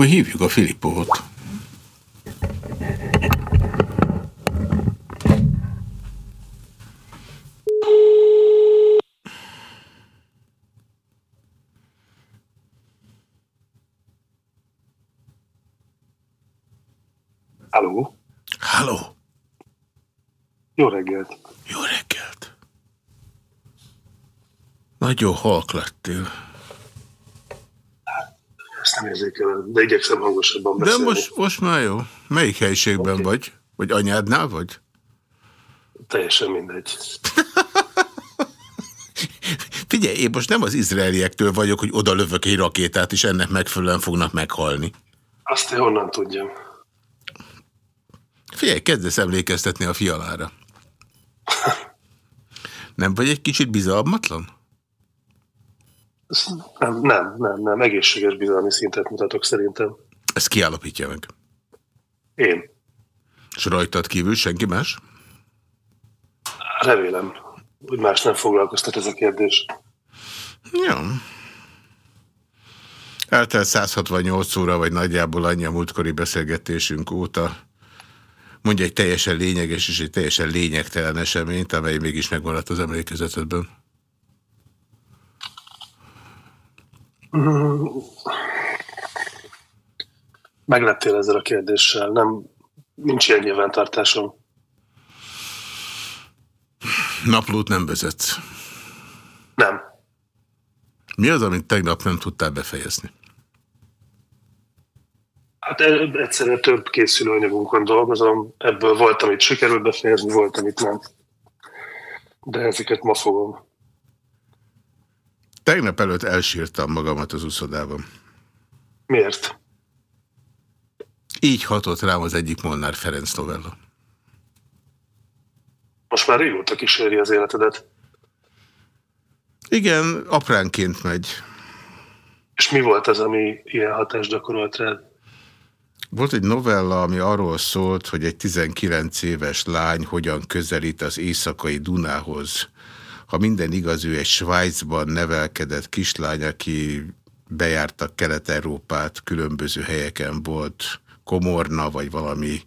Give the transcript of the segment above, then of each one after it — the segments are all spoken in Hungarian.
Akkor hívjuk a Filipovot. Halló? Halló? Jó reggelt. Jó reggelt. Nagyon halk lettél. Érzékelem, de igyekszem hangosabban beszélni. De most, most már jó. Melyik helyiségben okay. vagy? Vagy anyádnál vagy? Teljesen mindegy. Figyelj, én most nem az izraeliektől vagyok, hogy oda lövök egy rakétát, és ennek megfelelően fognak meghalni. Azt én honnan tudjam. Figyelj, kezdesz emlékeztetni a fialára. Nem vagy egy kicsit bizalmatlan? Nem, nem, nem, nem. Egészséges bizalmi szintet mutatok szerintem. Ezt kiállapítja meg. Én. És rajtad kívül senki más? Remélem, hogy más nem foglalkoztat ez a kérdés. Jó. Eltelt 168 óra, vagy nagyjából annyi a múltkori beszélgetésünk óta. Mondja egy teljesen lényeges és egy teljesen lényegtelen eseményt, amely mégis megmaradt az emlékezetedben. Meglettél ezzel a kérdéssel. Nem, nincs ilyen nyilvántartásom. Naplót nem vezetsz? Nem. Mi az, amit tegnap nem tudtál befejezni? Hát egyszerűen több készülőanyagunkon dolgozom. Ebből volt, amit sikerült befejezni, volt, amit nem. De ezeket ma fogom. Tegnap előtt elsírtam magamat az úszodában. Miért? Így hatott rám az egyik Molnár Ferenc novella. Most már régóta kíséri az életedet. Igen, apránként megy. És mi volt az, ami ilyen hatást gyakorolt rád? Volt egy novella, ami arról szólt, hogy egy 19 éves lány hogyan közelít az éjszakai Dunához. Ha minden igaz, ő egy Svájcban nevelkedett kislány, aki bejárta Kelet-Európát, különböző helyeken volt, Komorna, vagy valami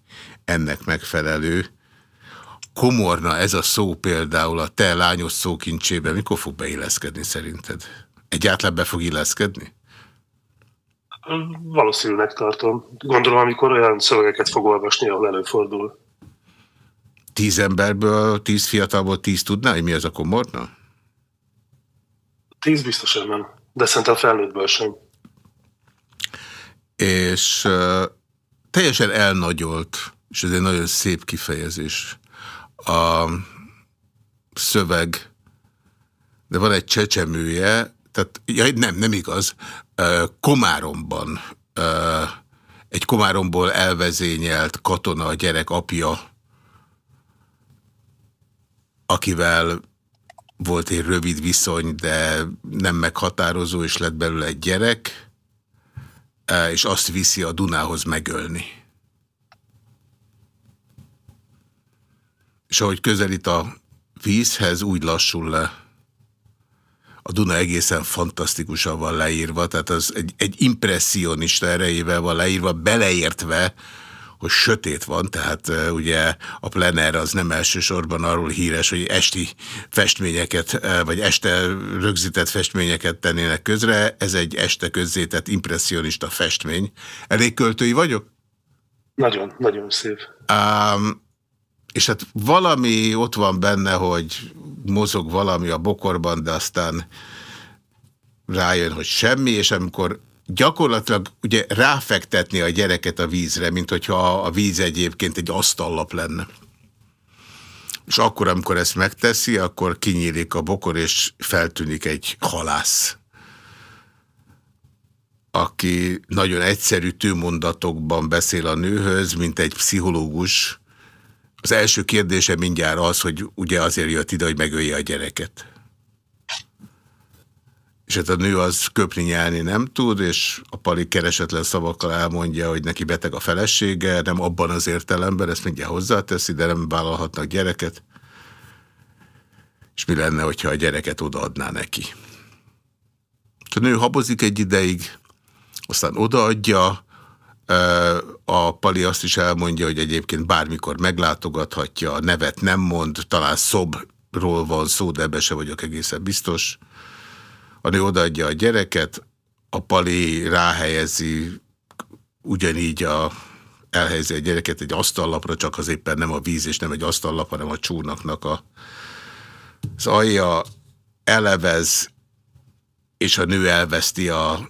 ennek megfelelő. Komorna, ez a szó például a te lányos szókincsében mikor fog beilleszkedni szerinted? Egyáltalán be fog illeszkedni? Valószínűleg tartom. Gondolom, amikor olyan szövegeket fog olvasni, ahol előfordul. Tíz emberből, tíz fiatalból tíz tudná, hogy mi az a komorna? Tíz biztosan nem, de szerintem felnőttből sem. És uh, teljesen elnagyolt, és ez egy nagyon szép kifejezés, a szöveg, de van egy csecsemője, tehát ja, nem, nem igaz, Komáromban egy Komáromból elvezényelt katona a gyerek apja, akivel volt egy rövid viszony, de nem meghatározó, és lett belőle egy gyerek, és azt viszi a Dunához megölni. És ahogy közelít a vízhez, úgy lassul le a Duna egészen fantasztikusan van leírva, tehát az egy, egy impressionista erejével van leírva, beleértve, hogy sötét van, tehát ugye a plener az nem elsősorban arról híres, hogy esti festményeket, vagy este rögzített festményeket tennének közre, ez egy este közzétett impressionista festmény. Elég költői vagyok? Nagyon, nagyon szép. Um, és hát valami ott van benne, hogy mozog valami a bokorban, de aztán rájön, hogy semmi, és amikor gyakorlatilag ugye ráfektetni a gyereket a vízre, mint hogyha a víz egyébként egy asztallap lenne. És akkor, amikor ezt megteszi, akkor kinyílik a bokor, és feltűnik egy halász, aki nagyon egyszerű tőmondatokban beszél a nőhöz, mint egy pszichológus, az első kérdése mindjárt az, hogy ugye azért jött ide, hogy megölje a gyereket. És hát a nő az köpni nyelni nem tud, és a pali keresetlen szavakkal elmondja, hogy neki beteg a felesége, nem abban az értelemben, ezt mindjárt hozzáteszi, de nem vállalhatnak gyereket. És mi lenne, hogyha a gyereket odaadná neki? A nő habozik egy ideig, aztán odaadja, A Pali azt is elmondja, hogy egyébként bármikor meglátogathatja, a nevet nem mond, talán szobról van szó, de ebbe se vagyok egészen biztos. A nő odaadja a gyereket, a Pali ráhelyezi ugyanígy a, elhelyezi a gyereket egy asztallapra, csak az éppen nem a víz és nem egy asztallap, hanem a csónaknak a, az alja elevez, és a nő elveszti a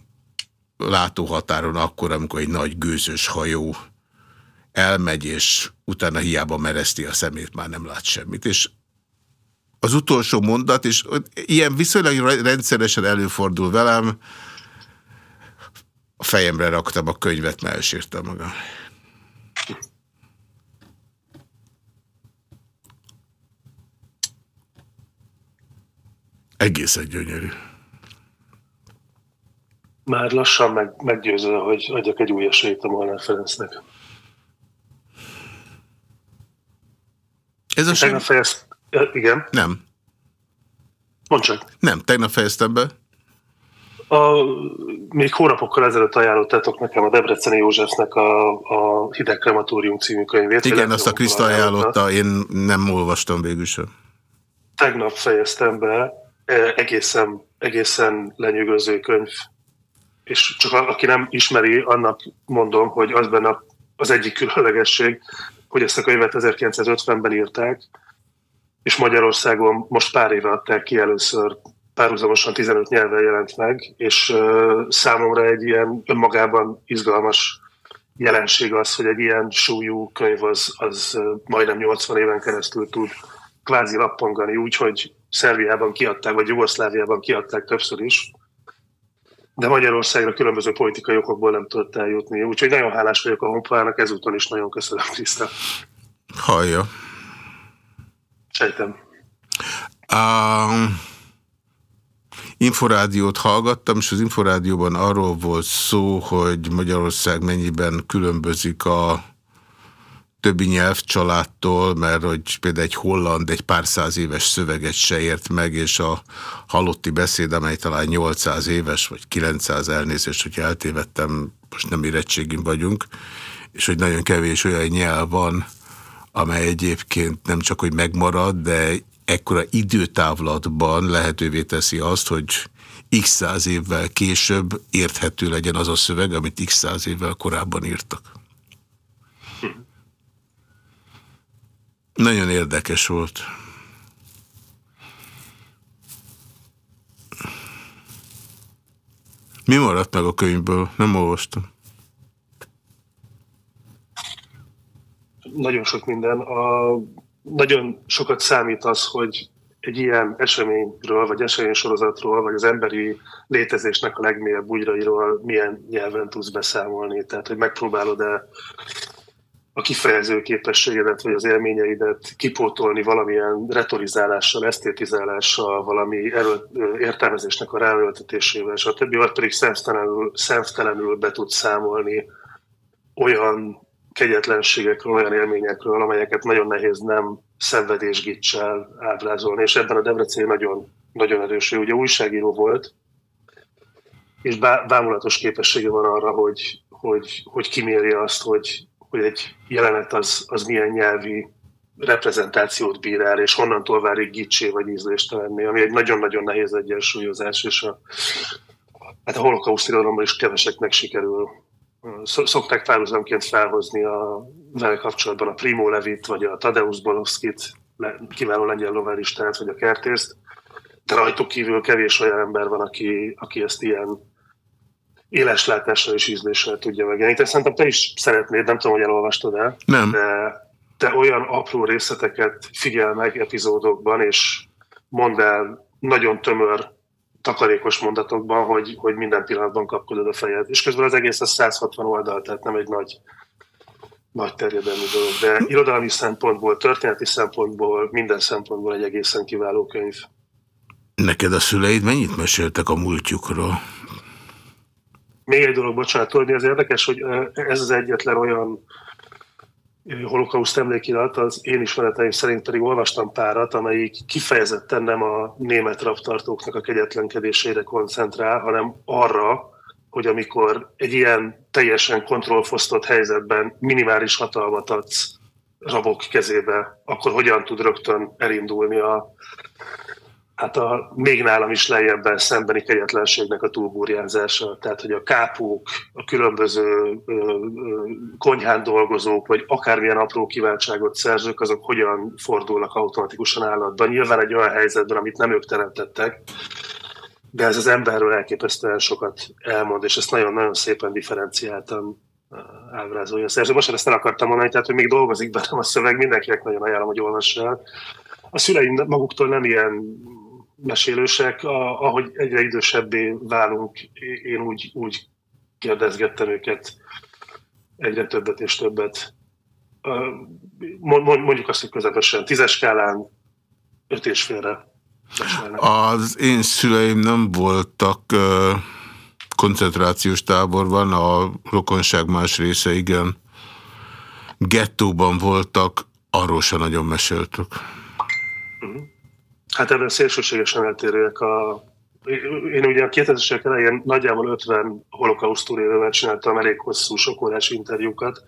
látóhatáron akkor, amikor egy nagy gőzös hajó elmegy, és utána hiába mereszti a szemét, már nem lát semmit. És az utolsó mondat, és ilyen viszonylag rendszeresen előfordul velem, a fejemre raktam a könyvet, mert elsírtam magam. Egészen gyönyörű. Már lassan meg, meggyőző, hogy adjak egy új esélyt a Molnár Ferencnek. Ez a Tegnap fejezt... Igen? Nem. Mondd csak. Nem, tegnap fejeztem be. A, még hónapokkal ezelőtt ajánlottátok nekem a Debreceni Józsefnek a, a Hideg Krematórium című könyvét. Igen, azt a Kriszta ajánlotta, én nem olvastam végül sem. Tegnap fejeztem be, e, egészen, egészen lenyűgöző könyv, és csak aki nem ismeri, annak mondom, hogy az benne az egyik különlegesség, hogy ezt a könyvet 1950-ben írták, és Magyarországon most pár éve adták ki először párhuzamosan 15 nyelven jelent meg, és számomra egy ilyen önmagában izgalmas jelenség az, hogy egy ilyen súlyú könyv az, az majdnem 80 éven keresztül tud kvázi lappangani, úgyhogy Szerbiában kiadták, vagy Jugoszláviában kiadták többször is, de Magyarországra különböző politikai okokból nem tudott eljutni. Úgyhogy nagyon hálás vagyok a honplának, ezúton is nagyon köszönöm, Kriszta. Hallja. Sejtem. Um, Inforádiót hallgattam, és az Inforádióban arról volt szó, hogy Magyarország mennyiben különbözik a többi nyelvcsaládtól, mert hogy például egy holland egy pár száz éves szöveget se ért meg, és a halotti beszéd, amely talán 800 éves, vagy 900 elnézést, hogy eltévedtem, most nem érettségén vagyunk, és hogy nagyon kevés olyan nyelv van, amely egyébként nem csak, hogy megmarad, de ekkora időtávlatban lehetővé teszi azt, hogy x száz évvel később érthető legyen az a szöveg, amit x száz évvel korábban írtak. Nagyon érdekes volt. Mi maradt meg a könyvből? Nem olvastam. Nagyon sok minden. A, nagyon sokat számít az, hogy egy ilyen eseményről, vagy eseménysorozatról, vagy az emberi létezésnek a legmélyebb bugyrairól milyen nyelven tudsz beszámolni. Tehát, hogy megpróbálod-e a kifejező képességedet, vagy az élményeidet kipótolni valamilyen retorizálással, esztétizálással, valami erő, értelmezésnek a ráöltetésével, stb. Vagy pedig szemtelenül, szemtelenül be tud számolni olyan kegyetlenségekről, olyan élményekről, amelyeket nagyon nehéz nem szenvedésgicsel ábrázolni, és ebben a Debrecen nagyon, nagyon erős. Ő ugye újságíró volt, és bámulatos képessége van arra, hogy, hogy, hogy kimérje azt, hogy, hogy egy jelenet az, az milyen nyelvi reprezentációt bír el, és honnantól válik gicsé vagy ízléstelenné, ami egy nagyon-nagyon nehéz egyensúlyozás, és a, hát a holokauszt irodalomban is keveseknek sikerül. Szokták párhuzamként felhozni a vele kapcsolatban a Primo Levit, vagy a Tadeusz Bolovskit, kiváló lengyel novellistát, vagy a kertészt, de rajtuk kívül kevés olyan ember van, aki, aki ezt ilyen éles látással és ízléssel tudja megjeleníteni. Szerintem te is szeretnéd, nem tudom, hogy elolvastad el. Nem. De te olyan apró részleteket figyel meg epizódokban, és mondd el nagyon tömör, takarékos mondatokban, hogy, hogy minden pillanatban kapkodod a fejed. És közben az egész a 160 oldal, tehát nem egy nagy, nagy terjedelmű dolog. De irodalmi szempontból, történeti szempontból, minden szempontból egy egészen kiváló könyv. Neked a szüleid mennyit meséltek a múltjukról? Még egy dolog, bocsánat, tudni, az érdekes, hogy ez az egyetlen olyan holokauszt emlékirat, az én ismereteim szerint pedig olvastam párat, amelyik kifejezetten nem a német raptartóknak a kegyetlenkedésére koncentrál, hanem arra, hogy amikor egy ilyen teljesen kontrollfosztott helyzetben minimális hatalmat adsz rabok kezébe, akkor hogyan tud rögtön elindulni a, hát a még nálam is lejjebben szembeni kegyetlenségnek a túlbúrjázása. Tehát, hogy a kápók, a különböző ö, ö, konyhán dolgozók, vagy akármilyen apró kiváltságot szerzők, azok hogyan fordulnak automatikusan állatban. Nyilván egy olyan helyzetben, amit nem ők teremtettek, de ez az emberről elképesztően sokat elmond, és ezt nagyon-nagyon szépen differenciáltan ábrázolja a szerző. Most ezt el akartam mondani, tehát, hogy még dolgozik bennem a szöveg, mindenkinek nagyon ajánlom, hogy olvassa. A szüleim maguktól nem ilyen mesélősek, a, ahogy egyre idősebbé válunk, én úgy, úgy kérdezgettem őket egyre többet és többet. Mondjuk azt, hogy közepesen tízes skálán öt és félre. Az én szüleim nem voltak koncentrációs táborban, a rokonság más része igen. Gettóban voltak, arról sem nagyon meséltük. Uh mhm. -huh. Hát ebben szélsőségesen eltérőek a... Én ugye a 2000-esek elején nagyjából 50 holokauszt túlélővel csináltam elég hosszú, órás interjúkat,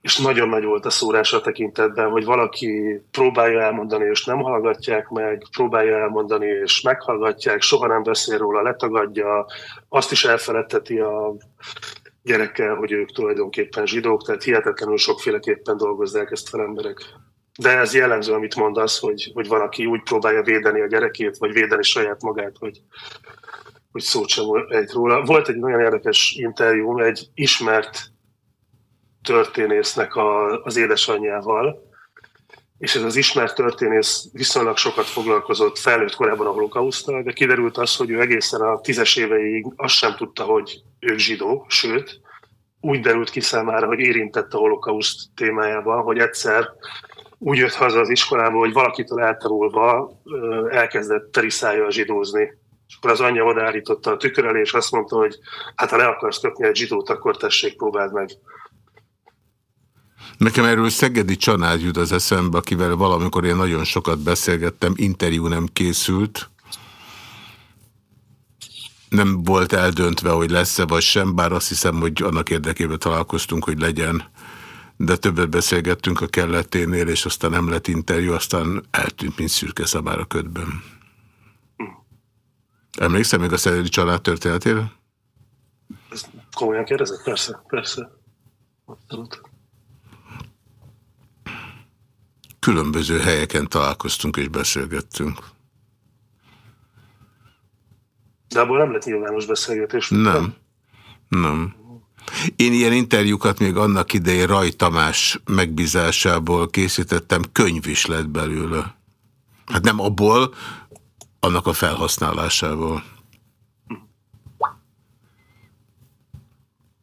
és nagyon nagy volt a szórás a tekintetben, hogy valaki próbálja elmondani, és nem hallgatják meg, próbálja elmondani, és meghallgatják, soha nem beszél róla, letagadja, azt is elfeledteti a gyerekkel, hogy ők tulajdonképpen zsidók, tehát hihetetlenül sokféleképpen dolgozzák ezt fel emberek. De ez jellemző, amit mondasz, hogy, hogy van, aki úgy próbálja védeni a gyerekét, vagy védeni saját magát, hogy, hogy szót sem egy róla. Volt egy nagyon érdekes interjú, egy ismert történésznek a, az édesanyjával, és ez az ismert történész viszonylag sokat foglalkozott felnőtt korában a holokausztal, de kiderült az, hogy ő egészen a tízes éveig azt sem tudta, hogy ő zsidó, sőt, úgy derült ki számára, hogy érintett a holokauszt témájában, hogy egyszer úgy jött haza az iskolából, hogy valakitől eltanulva elkezdett teriszájjal zsidózni. És akkor az anyja odaállította a tükör elé, és azt mondta, hogy hát ha le akarsz köpni egy zsidót, akkor tessék, próbáld meg. Nekem erről Szegedi Csanád jut az eszembe, akivel valamikor én nagyon sokat beszélgettem, interjú nem készült. Nem volt eldöntve, hogy lesz-e vagy sem, bár azt hiszem, hogy annak érdekében találkoztunk, hogy legyen de többet beszélgettünk a kelleténél, és aztán nem lett interjú, aztán eltűnt, mint szürke szabára ködben. Emlékszem még a Szedeli család történetére? Ezt komolyan kérdezett? Persze, persze. Abszolút. Különböző helyeken találkoztunk és beszélgettünk. De abból nem lett nyilvános beszélgetés. Nem. Nem. nem. Én ilyen interjúkat még annak idején Raj Tamás megbízásából készítettem, könyv is lett belőle. Hát nem abból, annak a felhasználásából.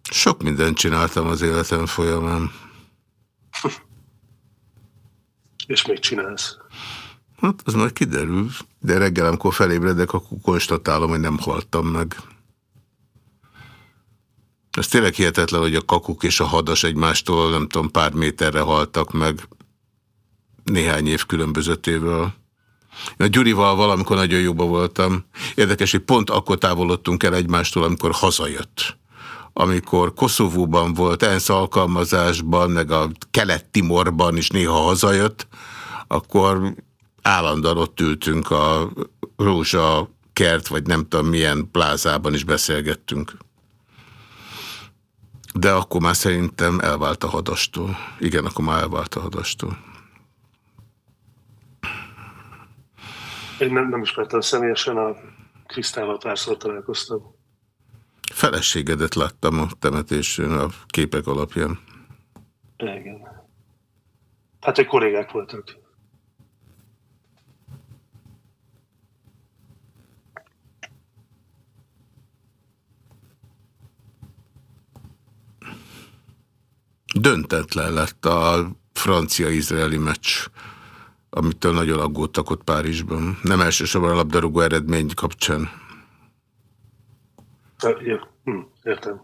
Sok mindent csináltam az életem folyamán. És még csinálsz? Hát, az majd kiderül. De reggel, amikor felébredek, akkor konstatálom, hogy nem haltam meg. Ez tényleg hihetetlen, hogy a kakuk és a hadas egymástól nem tudom pár méterre haltak meg néhány év különbözötével. A Gyurival valamikor nagyon jóba voltam. Érdekes, hogy pont akkor távolodtunk el egymástól, amikor hazajött. Amikor Koszovóban volt, ENSZ alkalmazásban, meg a Kelet-Timorban is néha hazajött, akkor állandóan ott ültünk a Rózsa kert, vagy nem tudom milyen plázában is beszélgettünk. De akkor már szerintem elvált a hadastól. Igen, akkor már elvált a hadastól. Én nem, nem ismertem személyesen, a Krisztával párszor találkoztam. Feleségedet láttam a temetésén a képek alapján. Igen. Hát, hogy kollégák voltak. Döntetlen lett a francia-izraeli meccs, amitől nagyon aggódtak ott Párizsban. Nem elsősorban a labdarúgó eredmény kapcsán. Hm, értem.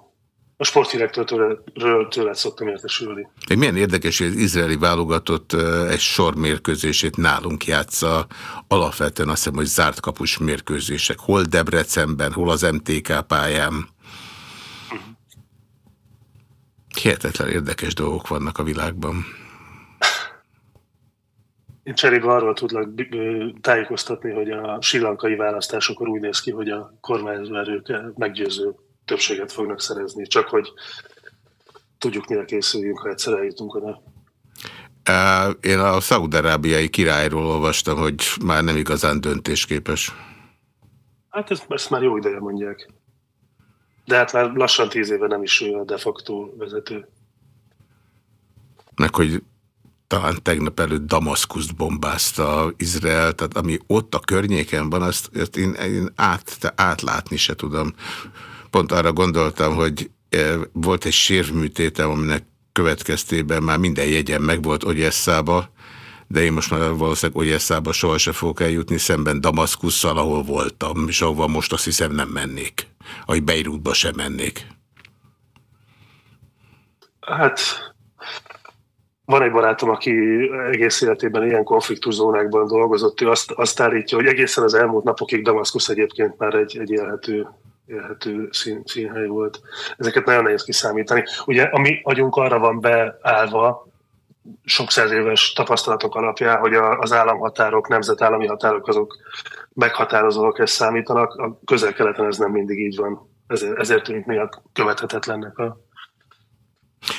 A sportdirektortől tőle szoktam értesülni. Egy milyen érdekes, hogy az izraeli válogatott egy sor mérkőzését nálunk játsza. Alapvetően azt hiszem, hogy zárt kapus mérkőzések. Hol Debrecenben, hol az MTK pályán. Hihetetlen érdekes dolgok vannak a világban. Én cserébe arról tudlak tájékoztatni, hogy a silankai választásokor úgy néz ki, hogy a kormányzó erők meggyőző többséget fognak szerezni, csak hogy tudjuk, mire készüljünk, ha egyszer eljutunk oda. Én a szaudarábiai királyról olvastam, hogy már nem igazán döntésképes. Hát ezt, ezt már jó ideje mondják. De hát már lassan tíz éve nem is ő a de facto vezető. Meg hogy talán tegnap előtt Damaszkuszt bombázta Izrael, tehát ami ott a környéken van, azt, azt én, én át, átlátni se tudom. Pont arra gondoltam, hogy eh, volt egy sérvműtétem, aminek következtében már minden jegyen megvolt Ogyeszába, de én most már valószínűleg Ogyeszába sohasem fogok eljutni, szemben Damaszkusszal, ahol voltam, és ahova most azt hiszem nem mennék. Ahogy Beirutba sem mennék. Hát van egy barátom, aki egész életében ilyen konfliktuszónákban dolgozott, ő azt, azt állítja, hogy egészen az elmúlt napokig Damaszkusz egyébként már egy, egy élhető, élhető szín, színhely volt. Ezeket nagyon nehéz kiszámítani. Ugye a mi agyunk arra van beállva, sok száz éves tapasztalatok alapján, hogy a, az államhatárok, nemzetállami határok azok meghatározóak ezt számítanak. A közel-keleten ez nem mindig így van. Ezért, ezért tűnik néha követhetetlennek a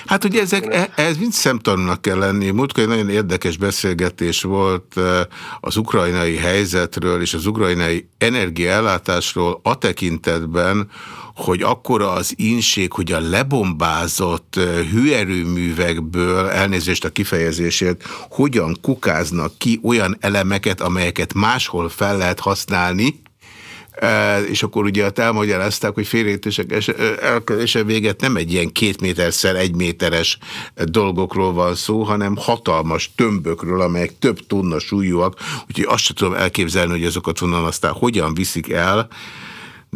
Hát ugye ezek, e, ez mind szemtanúnak kell lenni. Múltkor egy nagyon érdekes beszélgetés volt e, az ukrajnai helyzetről és az ukrajnai energiaellátásról a tekintetben, hogy akkora az inség, hogy a lebombázott e, hőerőművekből, elnézést a kifejezésért, hogyan kukáznak ki olyan elemeket, amelyeket máshol fel lehet használni, és akkor ugye elmagyarázták, hogy félreértések elkezdése véget nem egy ilyen két méterszer egy méteres dolgokról van szó, hanem hatalmas tömbökről, amelyek több tonna súlyúak, úgyhogy azt sem tudom elképzelni, hogy azokat onnan aztán hogyan viszik el,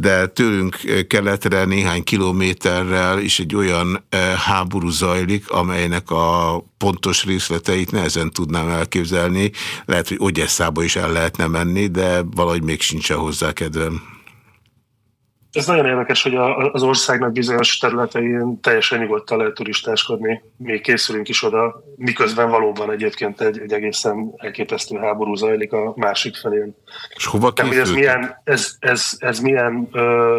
de tőlünk keletre néhány kilométerrel is egy olyan háború zajlik, amelynek a pontos részleteit nehezen tudnám elképzelni. Lehet, hogy Ogyeszába is el lehetne menni, de valahogy még sincs hozzá kedvem. Ez nagyon érdekes, hogy az országnak bizonyos területein teljesen nyugodtan lehet turistáskodni. Még készülünk is oda, miközben valóban egyébként egy, egy egészen elképesztő háború zajlik a másik felén. És hova készültek? ez milyen, ez, ez, ez milyen ö,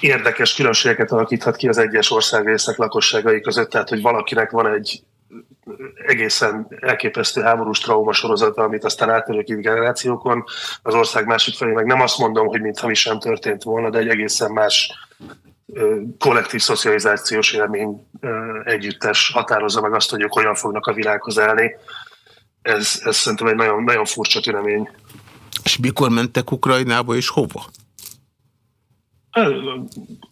érdekes különbségeket alakíthat ki az egyes országrészek lakosságai között, tehát hogy valakinek van egy egészen elképesztő háborús trauma sorozata, amit aztán átörökít generációkon. Az ország másik felé meg nem azt mondom, hogy mintha mi sem történt volna, de egy egészen más kollektív szocializációs élmény együttes határozza meg azt, hogy ők hogyan fognak a világhoz állni. Ez, ez szerintem egy nagyon, nagyon furcsa tünemény. És mikor mentek Ukrajnába, és hova?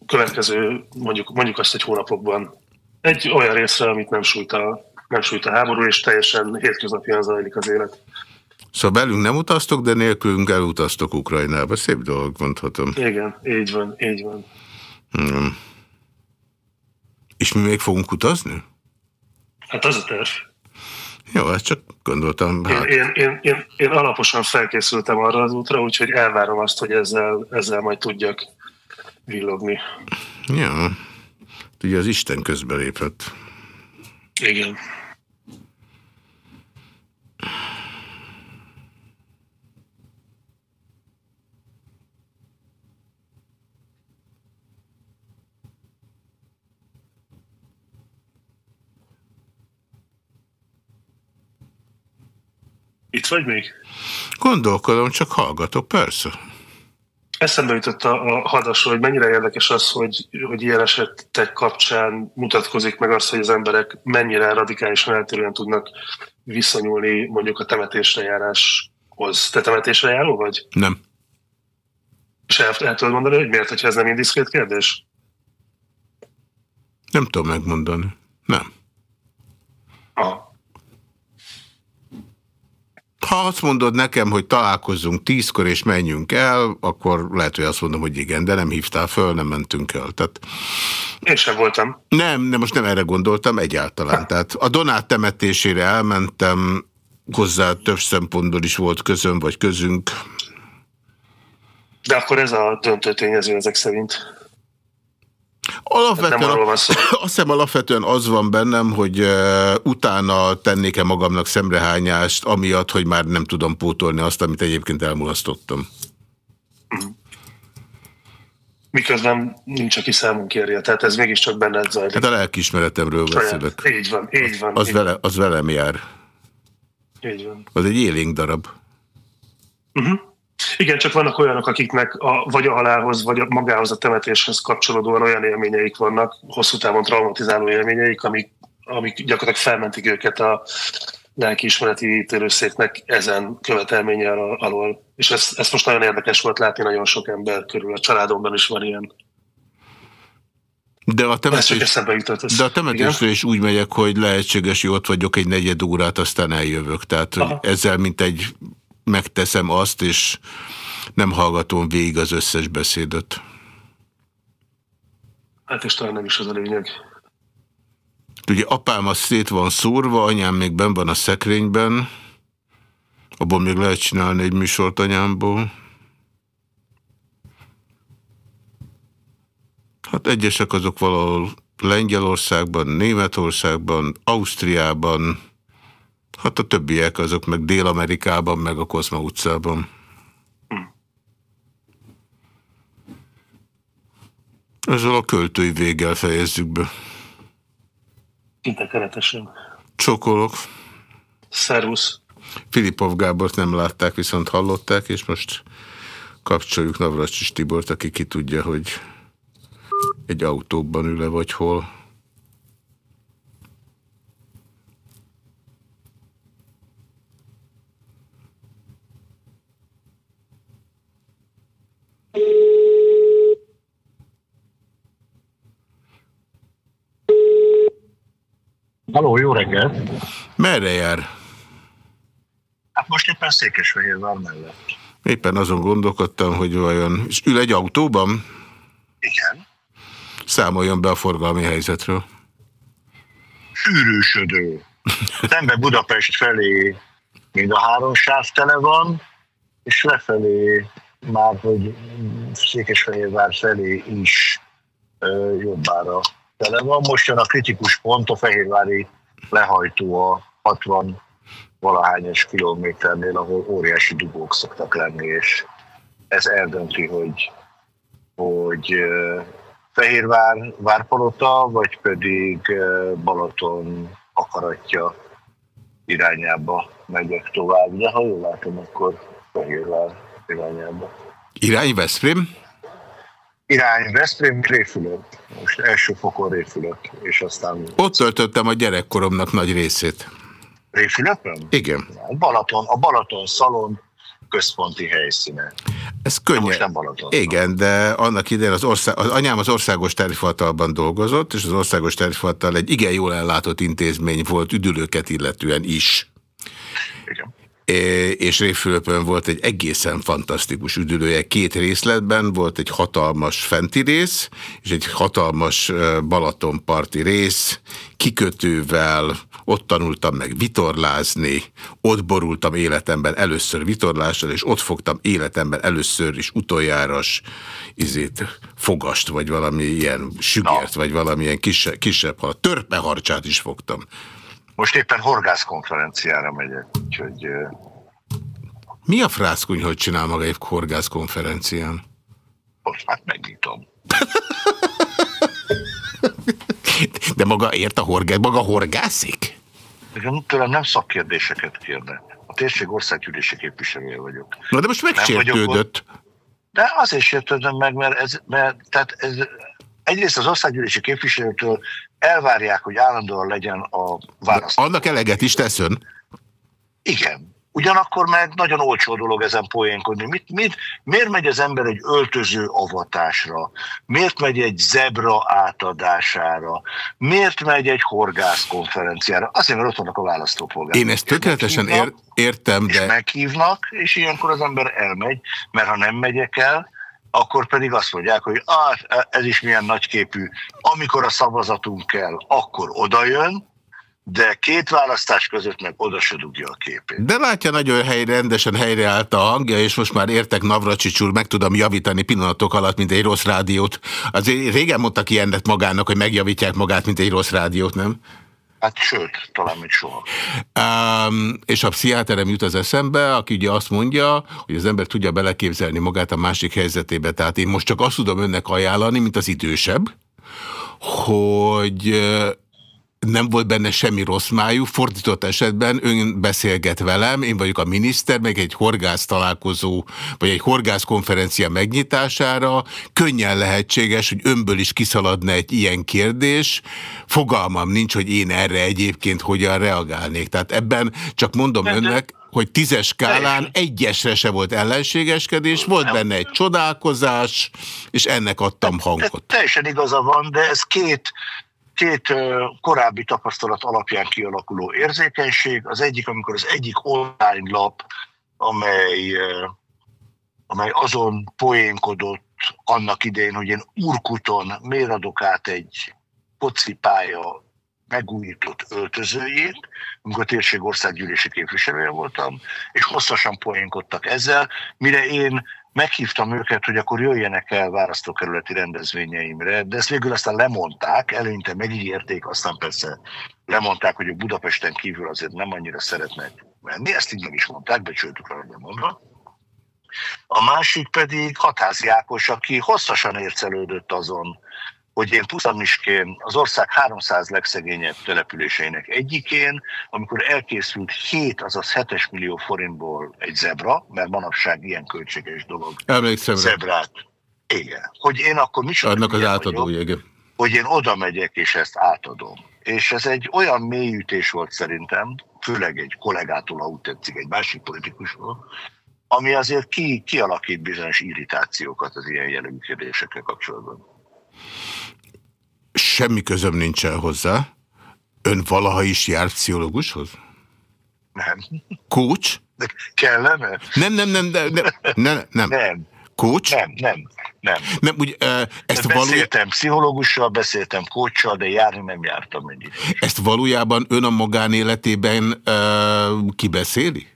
Következő, mondjuk, mondjuk azt egy hónapokban. Egy olyan részre, amit nem sújt a, nem sújt a háború, és teljesen hétköznapian zajlik az élet. Szóval belünk nem utaztok, de nélkülünk elutaztok Ukrajnába. Szép dolog, mondhatom. Igen, így van, így van. Hmm. És mi még fogunk utazni? Hát az a terv. Jó, ezt csak gondoltam. Hát. Én, én, én, én, én alaposan felkészültem arra az útra, úgyhogy elvárom azt, hogy ezzel, ezzel majd tudjak villogni. Ja, ugye az Isten közbelépett. Igen. Itt vagy még? Gondolkodom, csak hallgatok, persze. Eszembe jutott a, a hadasról, hogy mennyire érdekes az, hogy, hogy ilyen esetek kapcsán mutatkozik meg az, hogy az emberek mennyire radikálisan eltérően tudnak viszonyulni mondjuk a temetésre járáshoz. Te temetésre járó vagy? Nem. És el, el tudod mondani, hogy miért, hogyha ez nem indiszkrét kérdés? Nem tudom megmondani. Nem. Aha. Ha azt mondod nekem, hogy találkozzunk tízkor és menjünk el, akkor lehet, hogy azt mondom, hogy igen, de nem hívtál föl, nem mentünk el. Tehát... Én sem voltam. Nem, de most nem erre gondoltam egyáltalán. Ha. Tehát a Donát temetésére elmentem, hozzá több szempontból is volt közön, vagy közünk. De akkor ez a döntő tényező ezek szerint. Alapvetően, nem van szó. Azt hiszem alapvetően az van bennem, hogy uh, utána tennék-e magamnak szemrehányást, amiatt, hogy már nem tudom pótolni azt, amit egyébként elmulasztottam. Miközben nincs, aki számunk kérje, tehát ez mégiscsak benned zajlik. Hát a lelkiismeretemről beszélek. Így van, így van. Az, így vele, az velem jár. Így van. Az egy élénk darab. Uh mhm. -huh. Igen, csak vannak olyanok, akiknek a, vagy a halálhoz, vagy a magához a temetéshez kapcsolódóan olyan élményeik vannak, hosszú távon traumatizáló élményeik, amik, amik gyakorlatilag felmentik őket a lelkiismereti ítélőszéknek ezen követelménye alól. És ez, ez most nagyon érdekes volt látni nagyon sok ember körül. A családomban is van ilyen. De a, temetés, de a temetésről is úgy megyek, hogy lehetséges, hogy ott vagyok egy negyed órát, aztán eljövök. Tehát Aha. ezzel mint egy megteszem azt, és nem hallgatom végig az összes beszédet. Hát és talán nem is az a lényeg. Ugye apám az szét van szórva, anyám még ben van a szekrényben, abból még lehet csinálni egy műsort anyámból. Hát egyesek azok valahol Lengyelországban, Németországban, Ausztriában, Hát a többiek azok meg Dél-Amerikában, meg a Kozma utcában. Ezzel a költői véggel fejezzük be. Szinte keretesen. Csokolok. Szervusz. Filipov Gábort nem látták, viszont hallották, és most kapcsoljuk Navracsis Tibort, aki ki tudja, hogy egy autóban ül-e vagy hol. Haló, jó reggelt! Merre jár? Hát most éppen Székesfehérvár mellett. Éppen azon gondolkodtam, hogy vajon... És ül egy autóban? Igen. Számoljon be a forgalmi helyzetről. Sűrűsödő. Szembe Budapest felé mind a három sáv tele van, és lefelé már, hogy Székesfehérvár felé is jobbára tele van. Most jön a kritikus pont, a Fehérvári lehajtó a 60 valahányos kilométernél, ahol óriási dugók szoktak lenni, és ez eldönti, hogy, hogy Fehérvár Várpalota, vagy pedig Balaton akaratja irányába megyek tovább. De ha jól látom, akkor Fehérvár irányába. Irány Veszprém? Irány Veszprém, Réfülött. Most első fokon Réfülött, és aztán... Ott töltöttem a gyerekkoromnak nagy részét. Réfülötön? Igen. A Balaton, a Balaton szalon központi helyszíne. Ez könnyen. most nem Balaton. Igen, de annak idején az, ország, az anyám az országos tervhivatalban dolgozott, és az országos tervhivatal egy igen jól ellátott intézmény volt üdülőket illetően is. És Révfülöpön volt egy egészen fantasztikus üdülője. Két részletben volt egy hatalmas fenti rész, és egy hatalmas Balatonparti rész, kikötővel, ott tanultam meg vitorlázni, ott borultam életemben először vitorlással, és ott fogtam életemben először is utoljáras izét, fogast, vagy valami ilyen sügért, vagy valamilyen kisebb, kisebb hal. Törpeharcsát is fogtam. Most éppen horgászkonferenciára megyek, úgyhogy... Mi a frászkuny, hogy csinál maga egy horgászkonferencián? Most hát megnyitom. De maga ért a horgász, maga horgászik? Igen, tőlem nem szakkérdéseket kérne. A térség országgyűlési képviselője vagyok. Na de most megsértődött. De azért sértődöm meg, mert ez, mert, tehát ez egyrészt az országgyűlési képviselőtől elvárják, hogy állandóan legyen a választás. Annak eleget is tesz ön? Igen. Ugyanakkor meg nagyon olcsó dolog ezen poénkodni. Mit, mit, miért megy az ember egy öltöző avatásra? Miért megy egy zebra átadására? Miért megy egy horgász konferenciára? Azért, mert ott vannak a választópolgárok. Én ezt tökéletesen ér, értem, de... És meghívnak, és ilyenkor az ember elmegy, mert ha nem megyek el, akkor pedig azt mondják, hogy ah, ez is milyen nagyképű. Amikor a szavazatunk kell, akkor odajön, de két választás között meg oda se dugja a képét. De látja, nagyon hely, rendesen helyreállt a hangja, és most már értek Navracsics úr, meg tudom javítani pillanatok alatt, mint egy rossz rádiót. Azért régen mondtak ilyennek magának, hogy megjavítják magát, mint egy rossz rádiót, nem? Hát sőt, talán még soha. Um, és a pszichiáterem jut az eszembe, aki ugye azt mondja, hogy az ember tudja beleképzelni magát a másik helyzetébe. Tehát én most csak azt tudom önnek ajánlani, mint az idősebb, hogy nem volt benne semmi rossz májú, fordított esetben ön beszélget velem, én vagyok a miniszter, meg egy horgász találkozó, vagy egy horgász konferencia megnyitására, könnyen lehetséges, hogy önből is kiszaladna egy ilyen kérdés, fogalmam nincs, hogy én erre egyébként hogyan reagálnék. Tehát ebben csak mondom de, önnek, hogy tízes skálán egyesre se volt ellenségeskedés, volt benne egy csodálkozás, és ennek adtam hangot. Teljesen igaza van, de ez két két korábbi tapasztalat alapján kialakuló érzékenység. Az egyik, amikor az egyik online lap, amely, amely azon poénkodott annak idején, hogy én Urkuton miért adok át egy focipálya megújított öltözőjét, amikor a térség országgyűlési képviselője voltam, és hosszasan poénkodtak ezzel, mire én meghívtam őket, hogy akkor jöjjenek el választókerületi rendezvényeimre, de ezt végül aztán lemondták, előinte megígérték, aztán persze lemondták, hogy a Budapesten kívül azért nem annyira szeretnek menni, ezt így meg is mondták, becsültük rá, mondva. A másik pedig Hatázi Ákos, aki hosszasan ércelődött azon, hogy én Puszamiskén az ország 300 legszegényebb településeinek egyikén, amikor elkészült 7, azaz 7 millió forintból egy zebra, mert manapság ilyen költséges dolog. Emlékszem Zebrát. Igen. Hogy én akkor mi Annak az átadója, igen. Hogy én oda megyek és ezt átadom. És ez egy olyan mélyütés volt szerintem, főleg egy kollégától, ha úgy tetszik, egy másik politikusról, ami azért ki, kialakít bizonyos irritációkat az ilyen jellegű kérdésekkel kapcsolatban semmi közöm nincsen hozzá. Ön valaha is járt pszichológushoz? Nem. Coach? De kellene? Nem, nem, nem, nem, nem, nem. nem. nem. Coach? Nem, nem, nem. nem ugye, ezt de beszéltem való... pszichológussal, beszéltem coachsal, de járni nem jártam egyik. Ezt valójában ön a magánéletében uh, kibeszéli?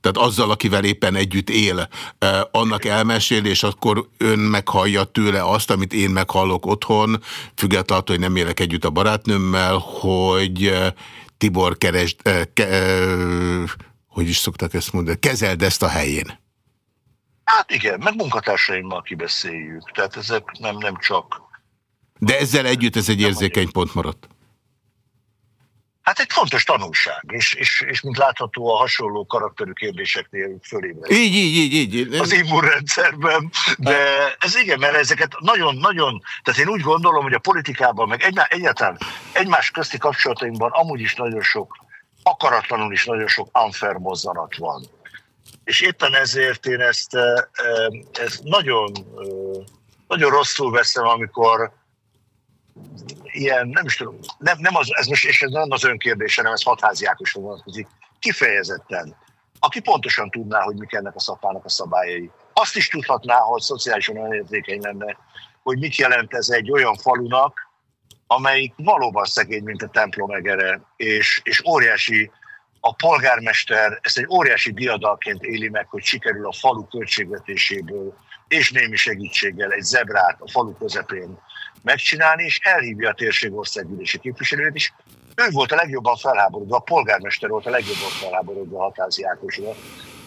Tehát azzal, akivel éppen együtt él, eh, annak elmesél, és akkor ön meghallja tőle azt, amit én meghallok otthon, függetlenül, hogy nem élek együtt a barátnőmmel, hogy eh, Tibor keres, eh, ke, hogy is szoktak ezt mondani, kezeld ezt a helyén. Hát igen, meg munkatársaimmal kibeszéljük, tehát ezek nem, nem csak... De ezzel együtt ez egy érzékeny pont maradt. Hát egy fontos tanulság, és, és, és mint látható a hasonló karakterű kérdéseknél fölébred. Így, így, így, így. Az immunrendszerben, de ez igen, mert ezeket nagyon-nagyon, tehát én úgy gondolom, hogy a politikában, meg egymá, egyáltalán egymás közti kapcsolatainkban amúgy is nagyon sok, akaratlanul is nagyon sok unfair mozzanat van. És éppen ezért én ezt, ezt nagyon, nagyon rosszul veszem, amikor ilyen, nem is tudom, nem, nem az, ez most, és ez nem az önkérdése, nem ez hatházi Ákosra vonatkozik, kifejezetten, aki pontosan tudná, hogy mik ennek a szapának a szabályai. Azt is tudhatná, hogy szociálisan olyan érzékeny lenne, hogy mit jelent ez egy olyan falunak, amelyik valóban szegény, mint a templom egere, és, és óriási a polgármester ezt egy óriási diadalként éli meg, hogy sikerül a falu költségvetéséből és némi segítséggel egy zebrát a falu közepén megcsinálni, és elhívja a térség országgyűlési képviselőt is. Ő volt a legjobban felháborodva, a polgármester volt a legjobban felháborodva a Hatázi Ákosra,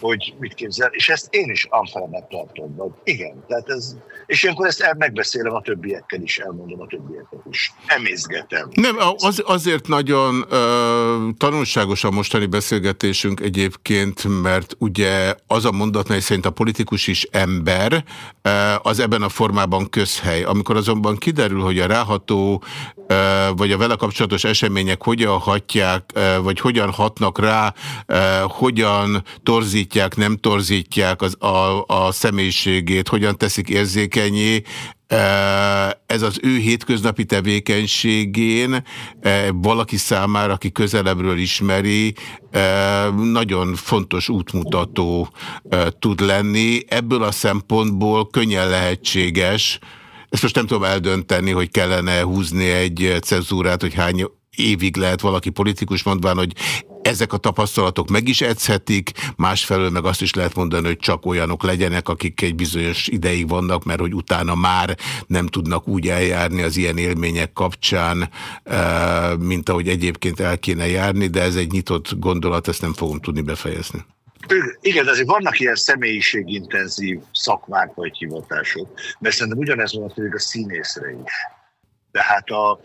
hogy mit képzel, és ezt én is unfairnek tartom, vagy igen, tehát ez, és ilyenkor ezt megbeszélem a többiekkel is, elmondom a többiekkel is, emészgetem. Nem, az, azért nagyon uh, tanulságos a mostani beszélgetésünk egyébként, mert ugye az a mondat, mely szerint a politikus is ember, uh, az ebben a formában közhely. Amikor azonban kiderül, hogy a ráható vagy a vele kapcsolatos események hogyan hatják, vagy hogyan hatnak rá, hogyan torzít torzítják, nem torzítják az, a, a személyiségét, hogyan teszik érzékenyé, ez az ő hétköznapi tevékenységén valaki számára, aki közelebbről ismeri, nagyon fontos útmutató tud lenni. Ebből a szempontból könnyen lehetséges, ezt most nem tudom eldönteni, hogy kellene húzni egy cezúrát, hogy hány évig lehet valaki politikus, mondván, hogy ezek a tapasztalatok meg is edzhetik, másfelől meg azt is lehet mondani, hogy csak olyanok legyenek, akik egy bizonyos ideig vannak, mert hogy utána már nem tudnak úgy eljárni az ilyen élmények kapcsán, eh, mint ahogy egyébként el kéne járni, de ez egy nyitott gondolat, ezt nem fogom tudni befejezni. Igen, azért vannak ilyen személyiségintenzív szakmák vagy hivatások, mert szerintem ugyanez van a színészre is. Tehát a,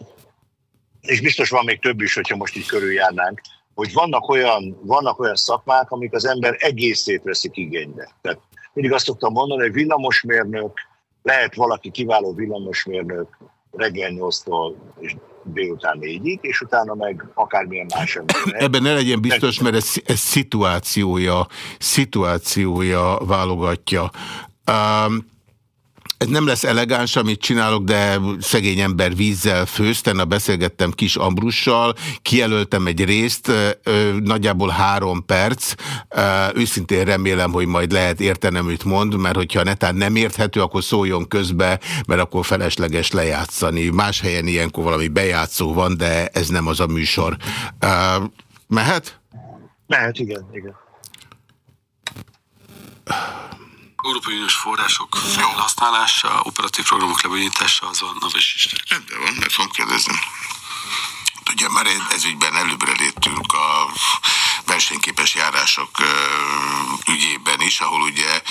és biztos van még több is, hogyha most így körüljárnánk, hogy vannak olyan, vannak olyan szakmák, amik az ember egészét veszik igénybe. Tehát mindig azt szoktam mondani, hogy villamosmérnök, lehet valaki kiváló villamosmérnök reggel 8-tól és délután négyig, és utána meg akármilyen más ember. Ebben ne legyen biztos, mert ez, ez szituációja, szituációja válogatja. Um, ez nem lesz elegáns, amit csinálok, de szegény ember vízzel főzten, a beszélgettem Kis Ambrussal, kijelöltem egy részt, nagyjából három perc. Őszintén remélem, hogy majd lehet értenem, amit mond, mert hogyha netán nem érthető, akkor szóljon közbe, mert akkor felesleges lejátszani. Más helyen ilyenkor valami bejátszó van, de ez nem az a műsor. Mehet? Mehet, igen, igen. Európai Uniós források felhasználása, operatív programok lebonyítása, az a naves is. De van, meg fogom kérdezni. Tudja, már ez ügyben előbbre léptünk a versenyképes járások ügyében is, ahol ugye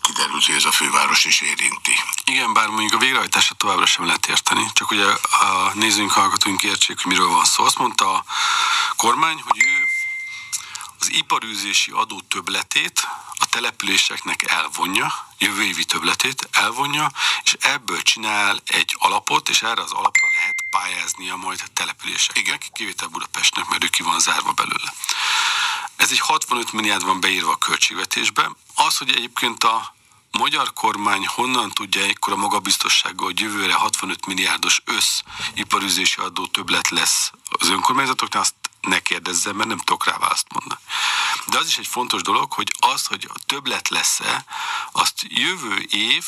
kiderült, hogy ez a főváros is érinti. Igen, bár mondjuk a végrehajtását továbbra sem lehet érteni, csak ugye a nézőink, hallgatóink értsék, hogy miről van szó. Azt mondta a kormány, hogy ő az iparűzési adó többletét a településeknek elvonja, jövő évi többletét elvonja, és ebből csinál egy alapot, és erre az alapra lehet pályáznia majd a településeknek, Igen. kivétel Budapestnek, mert ő ki van zárva belőle. Ez egy 65 milliárd van beírva a költségvetésbe. Az, hogy egyébként a magyar kormány honnan tudja ekkora magabiztossággal, hogy jövőre 65 milliárdos össz iparüzési adó többlet lesz az önkormányzatoknál, azt ne kérdezzem, mert nem tudok rá választ mondani. De az is egy fontos dolog, hogy az, hogy többlet lesz-e, azt jövő év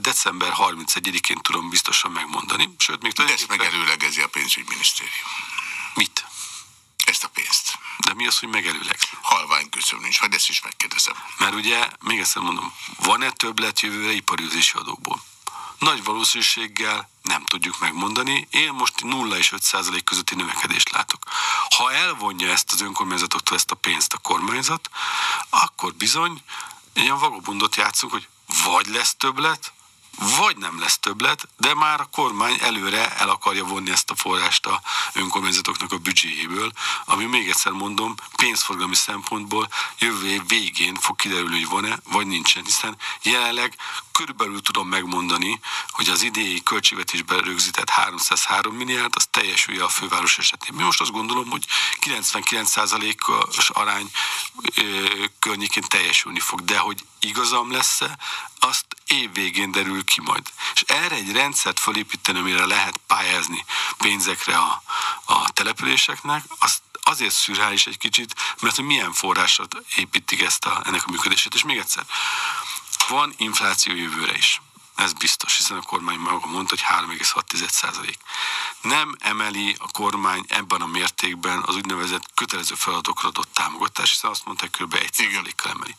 december 31-én tudom biztosan megmondani. Sőt, még De ezt megelőlegezi a pénzügyminisztérium. Mit? Ezt a pénzt. De mi az, hogy megelőleg? Halvány köszönöm nincs, majd ezt is megkérdezem. Mert ugye, még egyszer mondom, van-e többlet jövőre iparűzési adóból? Nagy valószínűséggel nem tudjuk megmondani. Én most 0 és 5 százalék közötti növekedést látok. Ha elvonja ezt az önkormányzatoktól ezt a pénzt a kormányzat, akkor bizony egy olyan vagabundot játszunk, hogy vagy lesz többlet, vagy nem lesz többlet, de már a kormány előre el akarja vonni ezt a forrást a önkormányzatoknak a büdzséjéből, ami még egyszer mondom, pénzforgalmi szempontból jövő év végén fog kiderülni, hogy van-e, vagy nincsen, hiszen jelenleg körülbelül tudom megmondani, hogy az idei költségvetésben rögzített 303 milliárd, az teljesülje a főváros esetén. Mi most azt gondolom, hogy 99%-os arány ö, környékén teljesülni fog, de hogy igazam lesz-e, azt év végén derül ki majd. És erre egy rendszert fölépíteni, amire lehet pályázni pénzekre a, a településeknek, azt azért szürreális egy kicsit, mert hogy milyen forrásra építik ezt a, ennek a működését. És még egyszer, van infláció jövőre is. Ez biztos, hiszen a kormány maga mondta, hogy 3,6%. Nem emeli a kormány ebben a mértékben az úgynevezett kötelező feladatokra adott támogatást, hiszen azt mondta, hogy kb. 1%-kal emeli.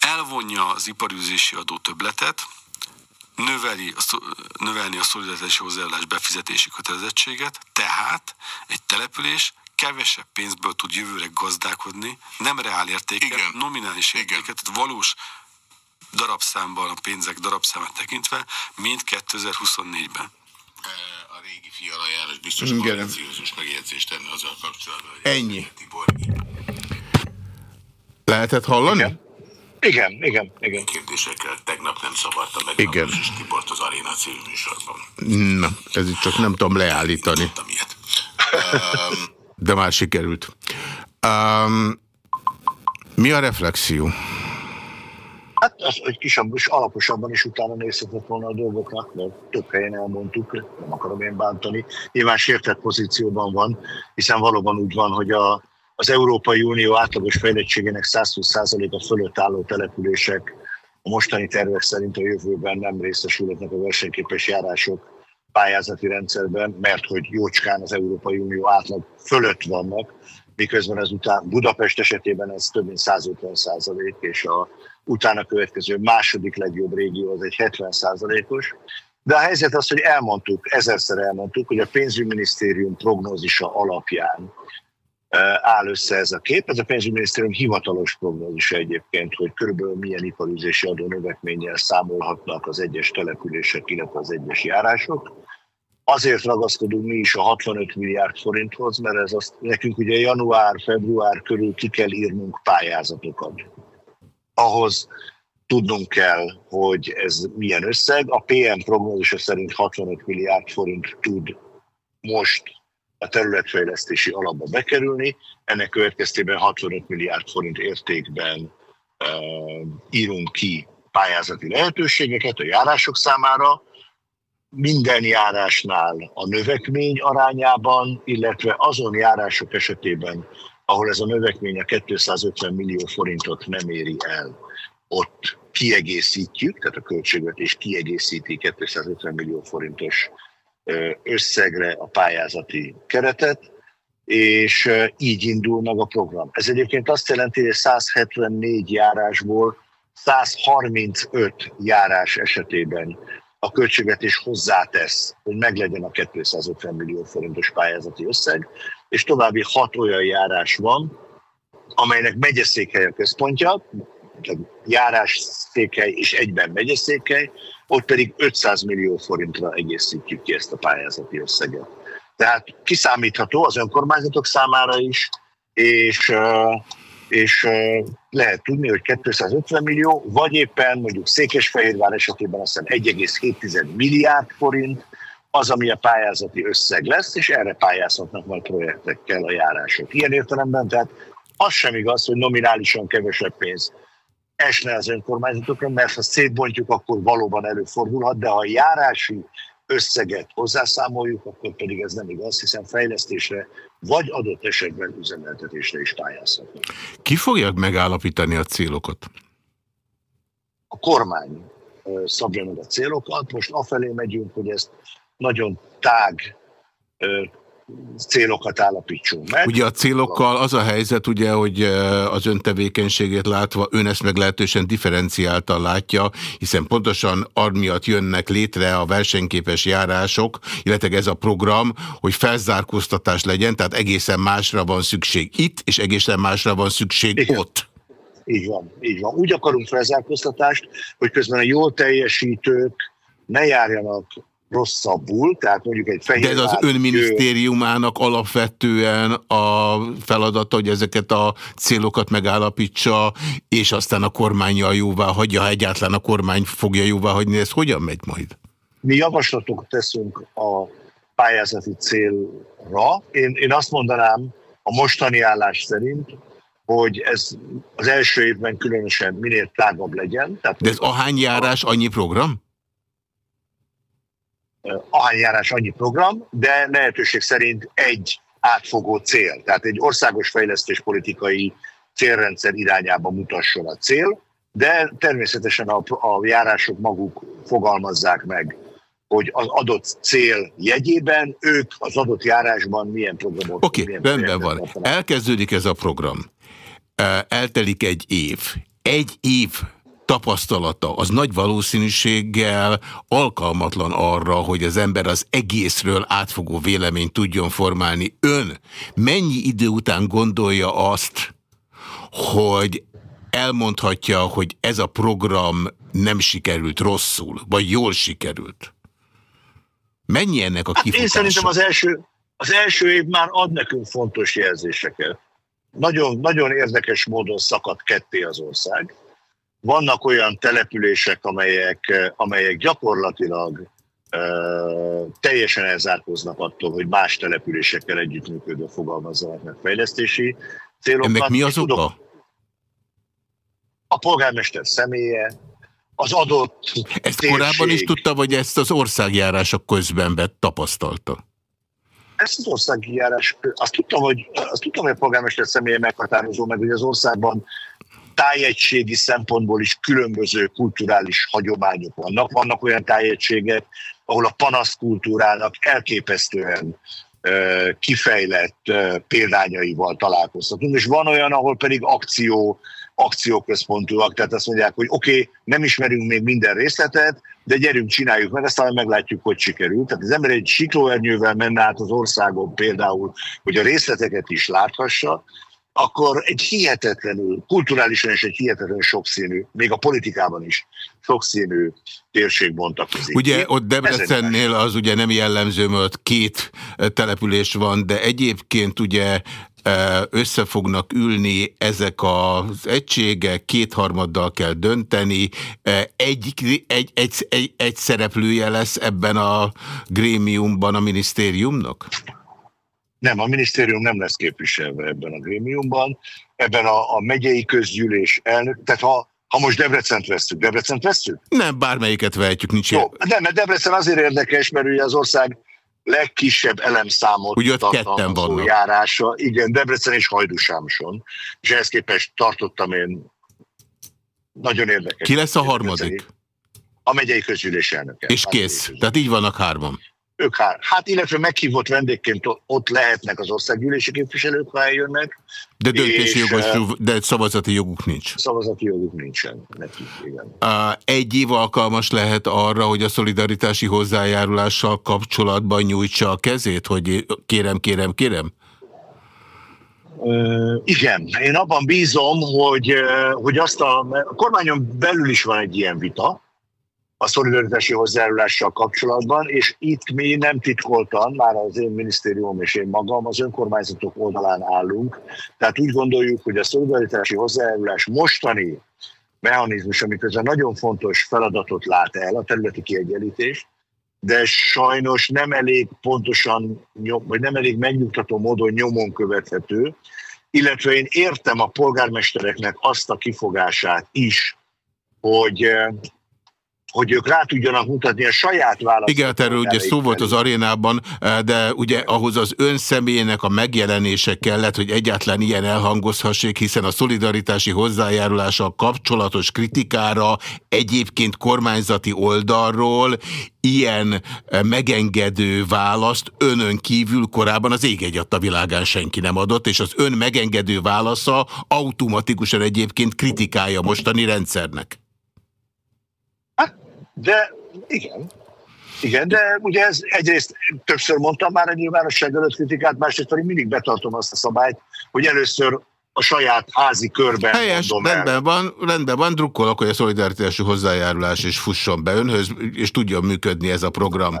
Elvonja az iparűzési adó többletet, növeli, növelni a szolidaritási hozzájárulás befizetési kötelezettséget, tehát egy település kevesebb pénzből tud jövőre gazdálkodni, nem reál értéket, Igen. nominális értéket, Igen. tehát valós darabszámban, a pénzek darabszámát tekintve, mint 2024-ben. A régi Fiala János biztos konvenciózus megjegyzést tenni azzal kapcsolatban. Ennyi. Tibor. Lehetett hallani? Igen. Igen, igen, igen. Kérdésekkel tegnap nem szabadta meg igen. és Tibort az Aréna című műsorban. Na, ez itt csak nem tudom leállítani. Nem ilyet. De már sikerült. Um, mi a reflexió? Hát az, hogy kisebb és alaposabban is utána nézhetett volna a dolgoknak, mert több helyen elmondtuk, nem akarom én bántani. Nyilván sértett pozícióban van, hiszen valóban úgy van, hogy a, az Európai Unió átlagos fejlettségének 120%-a fölött álló települések a mostani tervek szerint a jövőben nem részesülhetnek a versenyképes járások pályázati rendszerben, mert hogy jócskán az Európai Unió átlag fölött vannak, miközben az után Budapest esetében ez több mint 150 százalék, és a utána következő második legjobb régió az egy 70 százalékos. De a helyzet az, hogy elmondtuk, ezerszer elmondtuk, hogy a pénzügyminisztérium prognózisa alapján áll össze ez a kép. Ez a pénzügyminisztérium hivatalos prognózisa egyébként, hogy körülbelül milyen iparüzési adó növekménnyel számolhatnak az egyes települések, illetve az egyes járások. Azért ragaszkodunk mi is a 65 milliárd forinthoz, mert ez azt, nekünk ugye január-február körül ki kell írnunk pályázatokat. Ahhoz tudnunk kell, hogy ez milyen összeg. A PM prognózisa szerint 65 milliárd forint tud most a területfejlesztési alapba bekerülni. Ennek következtében 65 milliárd forint értékben uh, írunk ki pályázati lehetőségeket a járások számára, minden járásnál a növekmény arányában, illetve azon járások esetében, ahol ez a növekmény a 250 millió forintot nem éri el, ott kiegészítjük, tehát a költségvetés kiegészíti 250 millió forintos összegre a pályázati keretet, és így indul meg a program. Ez egyébként azt jelenti, hogy 174 járásból 135 járás esetében a költségvetés hozzátesz, hogy meglegyen a 250 millió forintos pályázati összeg, és további hat olyan járás van, amelynek megyeszékhely a központja, járás székhely és egyben megyeszékhely, ott pedig 500 millió forintra egészítjük ki ezt a pályázati összeget. Tehát kiszámítható az önkormányzatok számára is, és, és lehet tudni, hogy 250 millió, vagy éppen mondjuk Székesfehérvár esetében azt hiszem 1,7 milliárd forint, az, ami a pályázati összeg lesz, és erre pályázhatnak majd projektekkel a járások. Ilyen értelemben, tehát az sem igaz, hogy nominálisan kevesebb pénz esne az önkormányzatokra, mert ha szétbontjuk, akkor valóban előfordulhat, de ha a járási összeget hozzászámoljuk, akkor pedig ez nem igaz, hiszen fejlesztésre vagy adott esetben üzemeltetésre is pályázhatnak. Ki fogják megállapítani a célokat? A kormány szabja meg a célokat. Most afelé megyünk, hogy ezt nagyon tág célokat állapítsunk meg. Ugye a célokkal az a helyzet, ugye, hogy az ön tevékenységét látva ön ezt meglehetősen differenciáltan látja, hiszen pontosan amiatt jönnek létre a versenyképes járások, illetve ez a program, hogy felzárkóztatás legyen, tehát egészen másra van szükség itt, és egészen másra van szükség Igen. ott. Így van, így van. Úgy akarunk felzárkóztatást, hogy közben a jól teljesítők ne járjanak rosszabbul, tehát mondjuk egy fehér... De ez az önminisztériumának alapvetően a feladata, hogy ezeket a célokat megállapítsa, és aztán a kormányjal jóvá hagyja, ha egyáltalán a kormány fogja jóvá hagyni, ez hogyan megy majd? Mi javaslatokat teszünk a pályázati célra. Én, én azt mondanám, a mostani állás szerint, hogy ez az első évben különösen minél tágabb legyen. Tehát De ez ahány járás, annyi program? Ahányjárás annyi program, de lehetőség szerint egy átfogó cél. Tehát egy országos fejlesztéspolitikai célrendszer irányába mutasson a cél, de természetesen a, a járások maguk fogalmazzák meg, hogy az adott cél jegyében ők az adott járásban milyen programot... Oké, okay, rendben van. Elkezdődik ez a program. Eltelik egy év. Egy év tapasztalata az nagy valószínűséggel alkalmatlan arra, hogy az ember az egészről átfogó véleményt tudjon formálni. Ön mennyi idő után gondolja azt, hogy elmondhatja, hogy ez a program nem sikerült rosszul, vagy jól sikerült? Mennyi ennek a kifutása? Hát én szerintem az első, az első év már ad nekünk fontos jelzéseket. Nagyon, nagyon érdekes módon szakadt ketté az ország vannak olyan települések, amelyek, amelyek gyakorlatilag uh, teljesen elzárkoznak attól, hogy más településekkel együttműködő fogalmazzanak meg fejlesztési célokat. Ennek mi az oka? A polgármester személye, az adott Ezt térség. korábban is tudta, vagy ezt az országjárások közben vett tapasztalta? Ezt az országjárás, azt tudtam, hogy, azt tudtam, hogy a polgármester személye meghatározó, meg hogy az országban tájegységi szempontból is különböző kulturális hagyományok vannak. Vannak olyan tájegységek, ahol a panaszkultúrának elképesztően kifejlett példányaival találkoztatunk, és van olyan, ahol pedig akció, akcióközpontúak, tehát azt mondják, hogy oké, okay, nem ismerünk még minden részletet, de gyerünk, csináljuk meg, aztán meglátjuk, hogy sikerült. Tehát az ember egy siklóernyővel menne át az országon például, hogy a részleteket is láthassa, akkor egy hihetetlenül, kulturálisan is egy hihetetlenül sokszínű, még a politikában is sokszínű térség bontakozik. Ugye ott Debrecennél az ugye nem jellemző, mert két település van, de egyébként ugye össze fognak ülni ezek az egységek, kétharmaddal kell dönteni, egy, egy, egy, egy, egy szereplője lesz ebben a grémiumban a minisztériumnak? Nem, a minisztérium nem lesz képviselve ebben a grémiumban, ebben a, a megyei közgyűlés elnök, tehát ha ha most Debrecent vesztük, Debrecent vesztük? Nem, bármelyiket vehetjük, nincs Jó, Nem, mert Debrecen azért érdekes, mert ugye az ország legkisebb elemszámot Ugye ott ketten vannak. járása. Igen, Debrecen és Hajdúsámson. És ehhez képest tartottam én nagyon érdekes. Ki lesz a harmadik? A megyei közgyűlés elnöke. És kész. Tehát így vannak hárman. Ők hár. Hát, illetve meghívott vendégként ott lehetnek az országgyűlési képviselők, ha eljönnek. De döntési jogos, de szavazati joguk nincs. Szavazati joguk nincsen nekik, igen. Egy év alkalmas lehet arra, hogy a szolidaritási hozzájárulással kapcsolatban nyújtsa a kezét, hogy kérem, kérem, kérem? Uh, igen, én abban bízom, hogy, hogy azt a, a kormányon belül is van egy ilyen vita, a szolidaritási hozzájárulással kapcsolatban, és itt mi nem titkoltan, már az én minisztérium és én magam az önkormányzatok oldalán állunk, tehát úgy gondoljuk, hogy a szolidaritási hozzájárulás mostani mechanizmus, amiközben nagyon fontos feladatot lát el, a területi kiegyenlítés, de sajnos nem elég pontosan, vagy nem elég megnyugtató módon nyomon követhető, illetve én értem a polgármestereknek azt a kifogását is, hogy hogy ők rá tudjanak mutatni a saját választ. Igen, hát erről ugye szó volt az arénában, eh, de ugye ahhoz az ön személyének a megjelenése kellett, hogy egyáltalán ilyen elhangozhassék, hiszen a szolidaritási hozzájárulással kapcsolatos kritikára egyébként kormányzati oldalról ilyen eh, megengedő választ önön kívül korábban az ég egy világán senki nem adott, és az ön megengedő válasza automatikusan egyébként kritikája mostani rendszernek. De igen, igen, de ugye ez egyrészt többször mondtam már a nyilvánosság előtt kritikát, másrészt pedig mindig betartom azt a szabályt, hogy először a saját házi körben Helyes, mondom rendben el. van, rendben van, drukkolok, hogy a szolidaritási hozzájárulás is fusson be önhöz, és tudjon működni ez a program.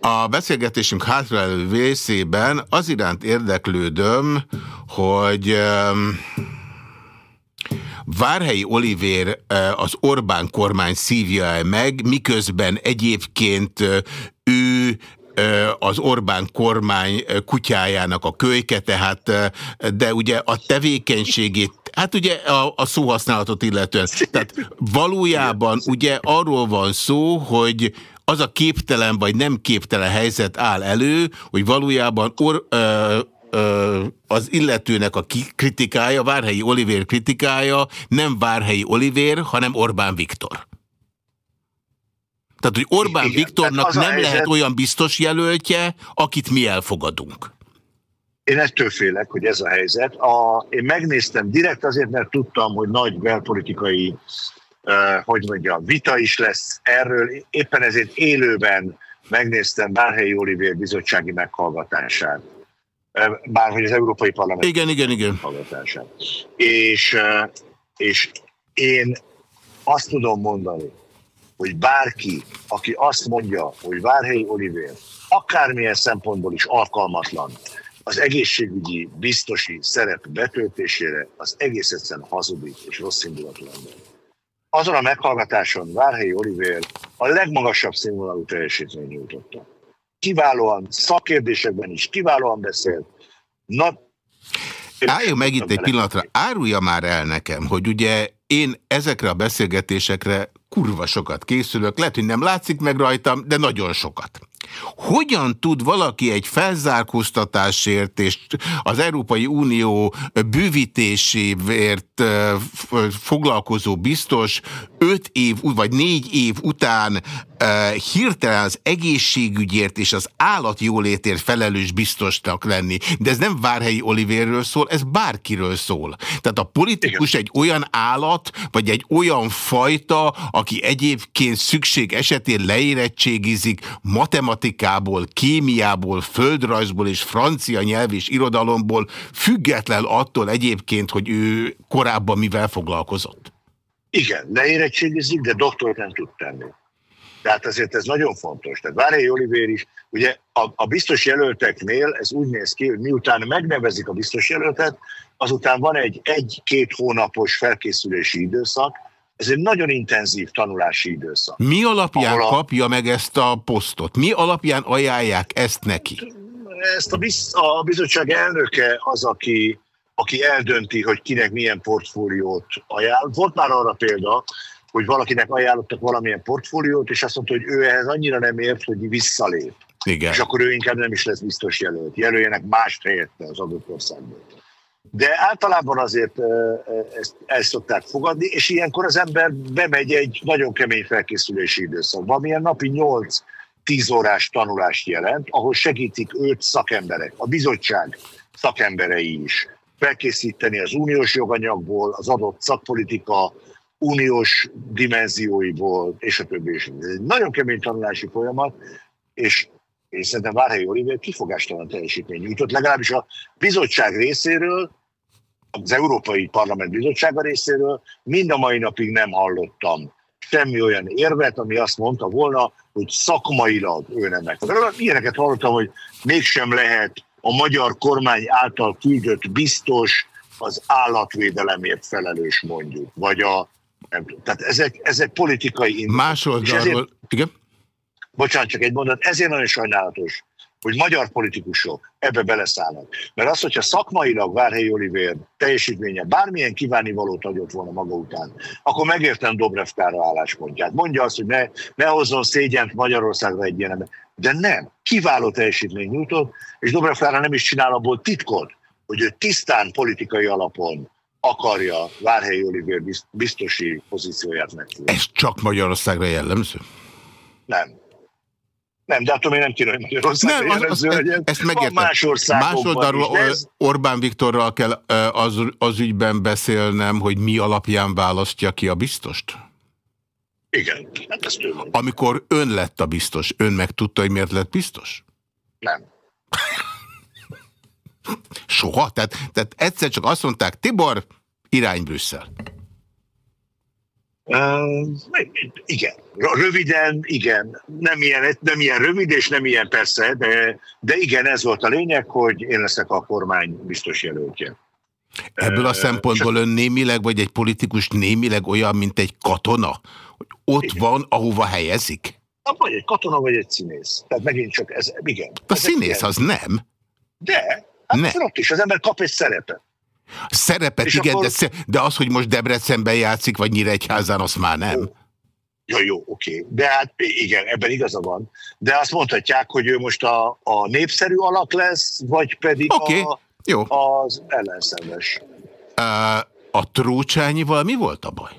A beszélgetésünk hátraelő vészében az iránt érdeklődöm, hogy... Um, Várhelyi Olivér az Orbán kormány szívja -e meg, miközben egyébként ő az Orbán kormány kutyájának a kölyke, tehát, de ugye a tevékenységét, hát ugye a, a szóhasználatot illetően. Tehát valójában ugye arról van szó, hogy az a képtelen vagy nem képtelen helyzet áll elő, hogy valójában or, ö, az illetőnek a kritikája, Várhelyi Olivér kritikája nem Várhelyi Olivér, hanem Orbán Viktor. Tehát, hogy Orbán Igen, Viktornak nem helyzet... lehet olyan biztos jelöltje, akit mi elfogadunk. Én ettől félek, hogy ez a helyzet. A, én megnéztem direkt azért, mert tudtam, hogy nagy belpolitikai, uh, hogy mondja, vita is lesz erről. Éppen ezért élőben megnéztem Bárhelyi Olivér bizottsági meghallgatását bárhogy az Európai Parlament igen, igen, igen. És, és én azt tudom mondani, hogy bárki, aki azt mondja, hogy Várhelyi Olivér akármilyen szempontból is alkalmatlan az egészségügyi biztosi szerep betöltésére, az egész egyszerűen hazudik és rossz indulatú ember. Azon a meghallgatáson Várhelyi Olivér a legmagasabb színvonalú teljesítmény nyújtotta kiválóan, szakkérdésekben is kiválóan beszélt. Na, Álljon meg itt egy pillanatra, árulja már el nekem, hogy ugye én ezekre a beszélgetésekre kurva sokat készülök, lehet, hogy nem látszik meg rajtam, de nagyon sokat. Hogyan tud valaki egy felzárkóztatásért és az Európai Unió bővítéséért foglalkozó biztos öt év vagy négy év után hirtelen az egészségügyért és az állatjólétért felelős biztosnak lenni. De ez nem Várhelyi Olivérről szól, ez bárkiről szól. Tehát a politikus Igen. egy olyan állat, vagy egy olyan fajta, aki egyébként szükség esetén leérettségizik matematikából, kémiából, földrajzból és francia nyelv és irodalomból, független attól egyébként, hogy ő korábban mivel foglalkozott. Igen, leérettségizik, de doktort nem tud tenni. Tehát azért ez nagyon fontos. Tehát Várhelyi Olivér is, ugye a, a biztos jelölteknél ez úgy néz ki, hogy miután megnevezik a biztos jelöltet, azután van egy egy-két hónapos felkészülési időszak, ez egy nagyon intenzív tanulási időszak. Mi alapján a... kapja meg ezt a posztot? Mi alapján ajánlják ezt neki? Ezt a, biz, a bizottság elnöke az, aki, aki eldönti, hogy kinek milyen portfóliót ajánl. Volt már arra példa, hogy valakinek ajánlottak valamilyen portfóliót, és azt mondta, hogy ő ehhez annyira nem ért, hogy visszalép. Igen. És akkor ő inkább nem is lesz biztos jelölt. Jelöljenek más helyette az adott országban. De általában azért ezt el szokták fogadni, és ilyenkor az ember bemegy egy nagyon kemény felkészülési időszakba, amilyen napi 8-10 órás tanulást jelent, ahol segítik őt szakemberek, a bizottság szakemberei is felkészíteni az uniós joganyagból, az adott szakpolitika uniós dimenzióiból, és a többi. És ez egy nagyon kemény tanulási folyamat, és és szerintem Várhelyi Oliver kifogástalan teljesítmény nyújtott, legalábbis a bizottság részéről, az Európai Parlament Bizottsága részéről mind a mai napig nem hallottam semmi olyan érvet, ami azt mondta volna, hogy szakmailag ő nem megfelelő. Ilyeneket hallottam, hogy mégsem lehet a magyar kormány által küldött biztos az állatvédelemért felelős mondjuk, vagy a nem tudom. Tehát ezek, ezek politikai Más oldalról, ezért, igen? Bocsánat, csak egy mondat, ezért nagyon sajnálatos, hogy magyar politikusok ebbe beleszállnak. Mert az, hogyha szakmailag Várhelyi Olivér teljesítménye bármilyen kívánivalót adott volna maga után, akkor megértem Dobrev Kára álláspontját. Mondja azt, hogy ne, ne hozzon szégyent Magyarországra egy ilyen De nem, kiváló teljesítmény nyújtott, és Dobrev Kára nem is csinál abból titkot, hogy ő tisztán politikai alapon akarja Várhelyi Olivér biztosi pozícióját megfogni. Ez csak Magyarországra jellemző? Nem. Nem, de attól még nem kéne, hogy Magyarországra nem, az, az, Ezt megértem. Más Másodarról ez... Orbán Viktorral kell az, az ügyben beszélnem, hogy mi alapján választja ki a biztost? Igen, hát ezt ő mondja. Amikor ön lett a biztos, ön meg tudta, hogy miért lett biztos? Nem. Soha? Tehát, tehát egyszer csak azt mondták, Tibor, irány Brüsszel. Uh, igen. Röviden, igen. Nem ilyen, nem ilyen rövid, és nem ilyen persze, de, de igen, ez volt a lényeg, hogy én leszek a kormány biztos jelöltje. Ebből a szempontból ön némileg, vagy egy politikus némileg olyan, mint egy katona? Hogy ott igen. van, ahova helyezik? Vagy egy katona, vagy egy színész. Tehát megint csak ez, igen. A színész ilyen. az nem. De, Hát ne. ott is az ember kap egy szerepet. Szerepet, és igen, akkor... de, de az, hogy most Debrecenben játszik, vagy Nyíregyházán, az már nem. Jó. Ja, jó, oké. De hát igen, ebben igaza van. De azt mondhatják, hogy ő most a, a népszerű alak lesz, vagy pedig okay. a, jó. az ellenszenves. Uh, a Trócsányival mi volt a baj?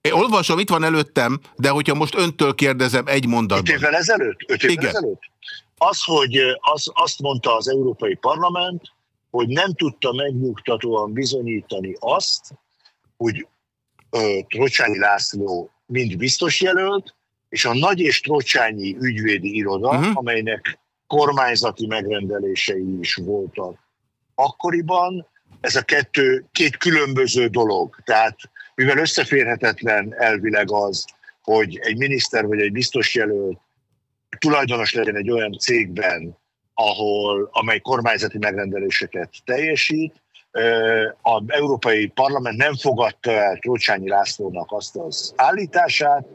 Én olvasom, itt van előttem, de hogyha most öntől kérdezem egy mondatban. Öt évvel ezelőtt? Öt évvel Igen. ezelőtt? Az, hogy az, azt mondta az Európai Parlament, hogy nem tudta megnyugtatóan bizonyítani azt, hogy Trocsányi László mind biztos jelölt, és a Nagy és Trocsányi ügyvédi iroda, uh-huh. amelynek kormányzati megrendelései is voltak akkoriban, ez a kettő két különböző dolog. Tehát mivel összeférhetetlen elvileg az, hogy egy miniszter vagy egy biztos jelölt tulajdonos legyen egy olyan cégben, ahol, amely kormányzati megrendeléseket teljesít. Az Európai Parlament nem fogadta el Trócsányi Lászlónak azt az állítását,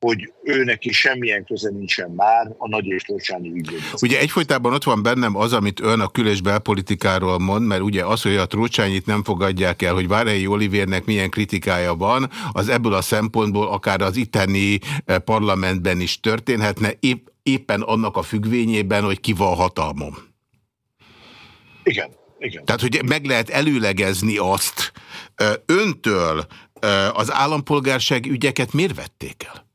hogy ő neki semmilyen köze nincsen már a nagy és Trócsányi ügyvéd. Ugye egyfolytában ott van bennem az, amit ön a kül- belpolitikáról mond, mert ugye az, hogy a Trócsányit nem fogadják el, hogy Várhelyi Olivérnek milyen kritikája van, az ebből a szempontból akár az itteni parlamentben is történhetne, épp éppen annak a függvényében, hogy ki van hatalmom. Igen, igen. Tehát, hogy meg lehet előlegezni azt, öntől az állampolgárság ügyeket miért vették el?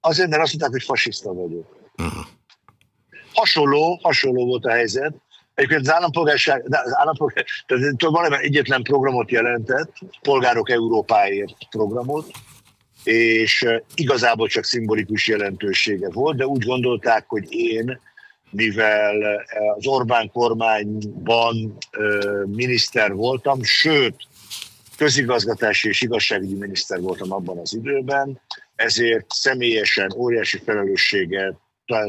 Azért, mert azt mondták, hogy fasiszta vagyok. Uh-huh. Hasonló, hasonló volt a helyzet. Egyébként az állampolgárság, de az állampolgár, tehát valami egyetlen programot jelentett, Polgárok Európáért programot, és igazából csak szimbolikus jelentősége volt, de úgy gondolták, hogy én, mivel az Orbán kormányban miniszter voltam, sőt, közigazgatási és igazságügyi miniszter voltam abban az időben, ezért személyesen óriási felelősséget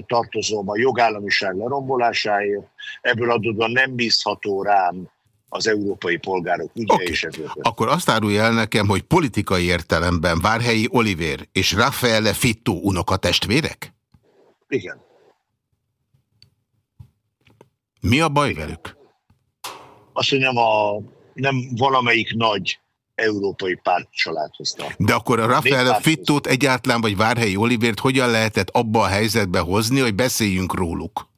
tartozom a jogállamiság lerombolásáért, ebből adódóan nem bízható rám az európai polgárok ügye okay. és ezért. Akkor azt árulja el nekem, hogy politikai értelemben Várhelyi Oliver és Raffaele Fitto unokatestvérek? Igen. Mi a baj velük? Azt, hogy nem, a, nem valamelyik nagy európai pártcsaládhoz tartozik. De akkor a Rafael Fittót egyáltalán, vagy Várhelyi Olivért hogyan lehetett abba a helyzetbe hozni, hogy beszéljünk róluk?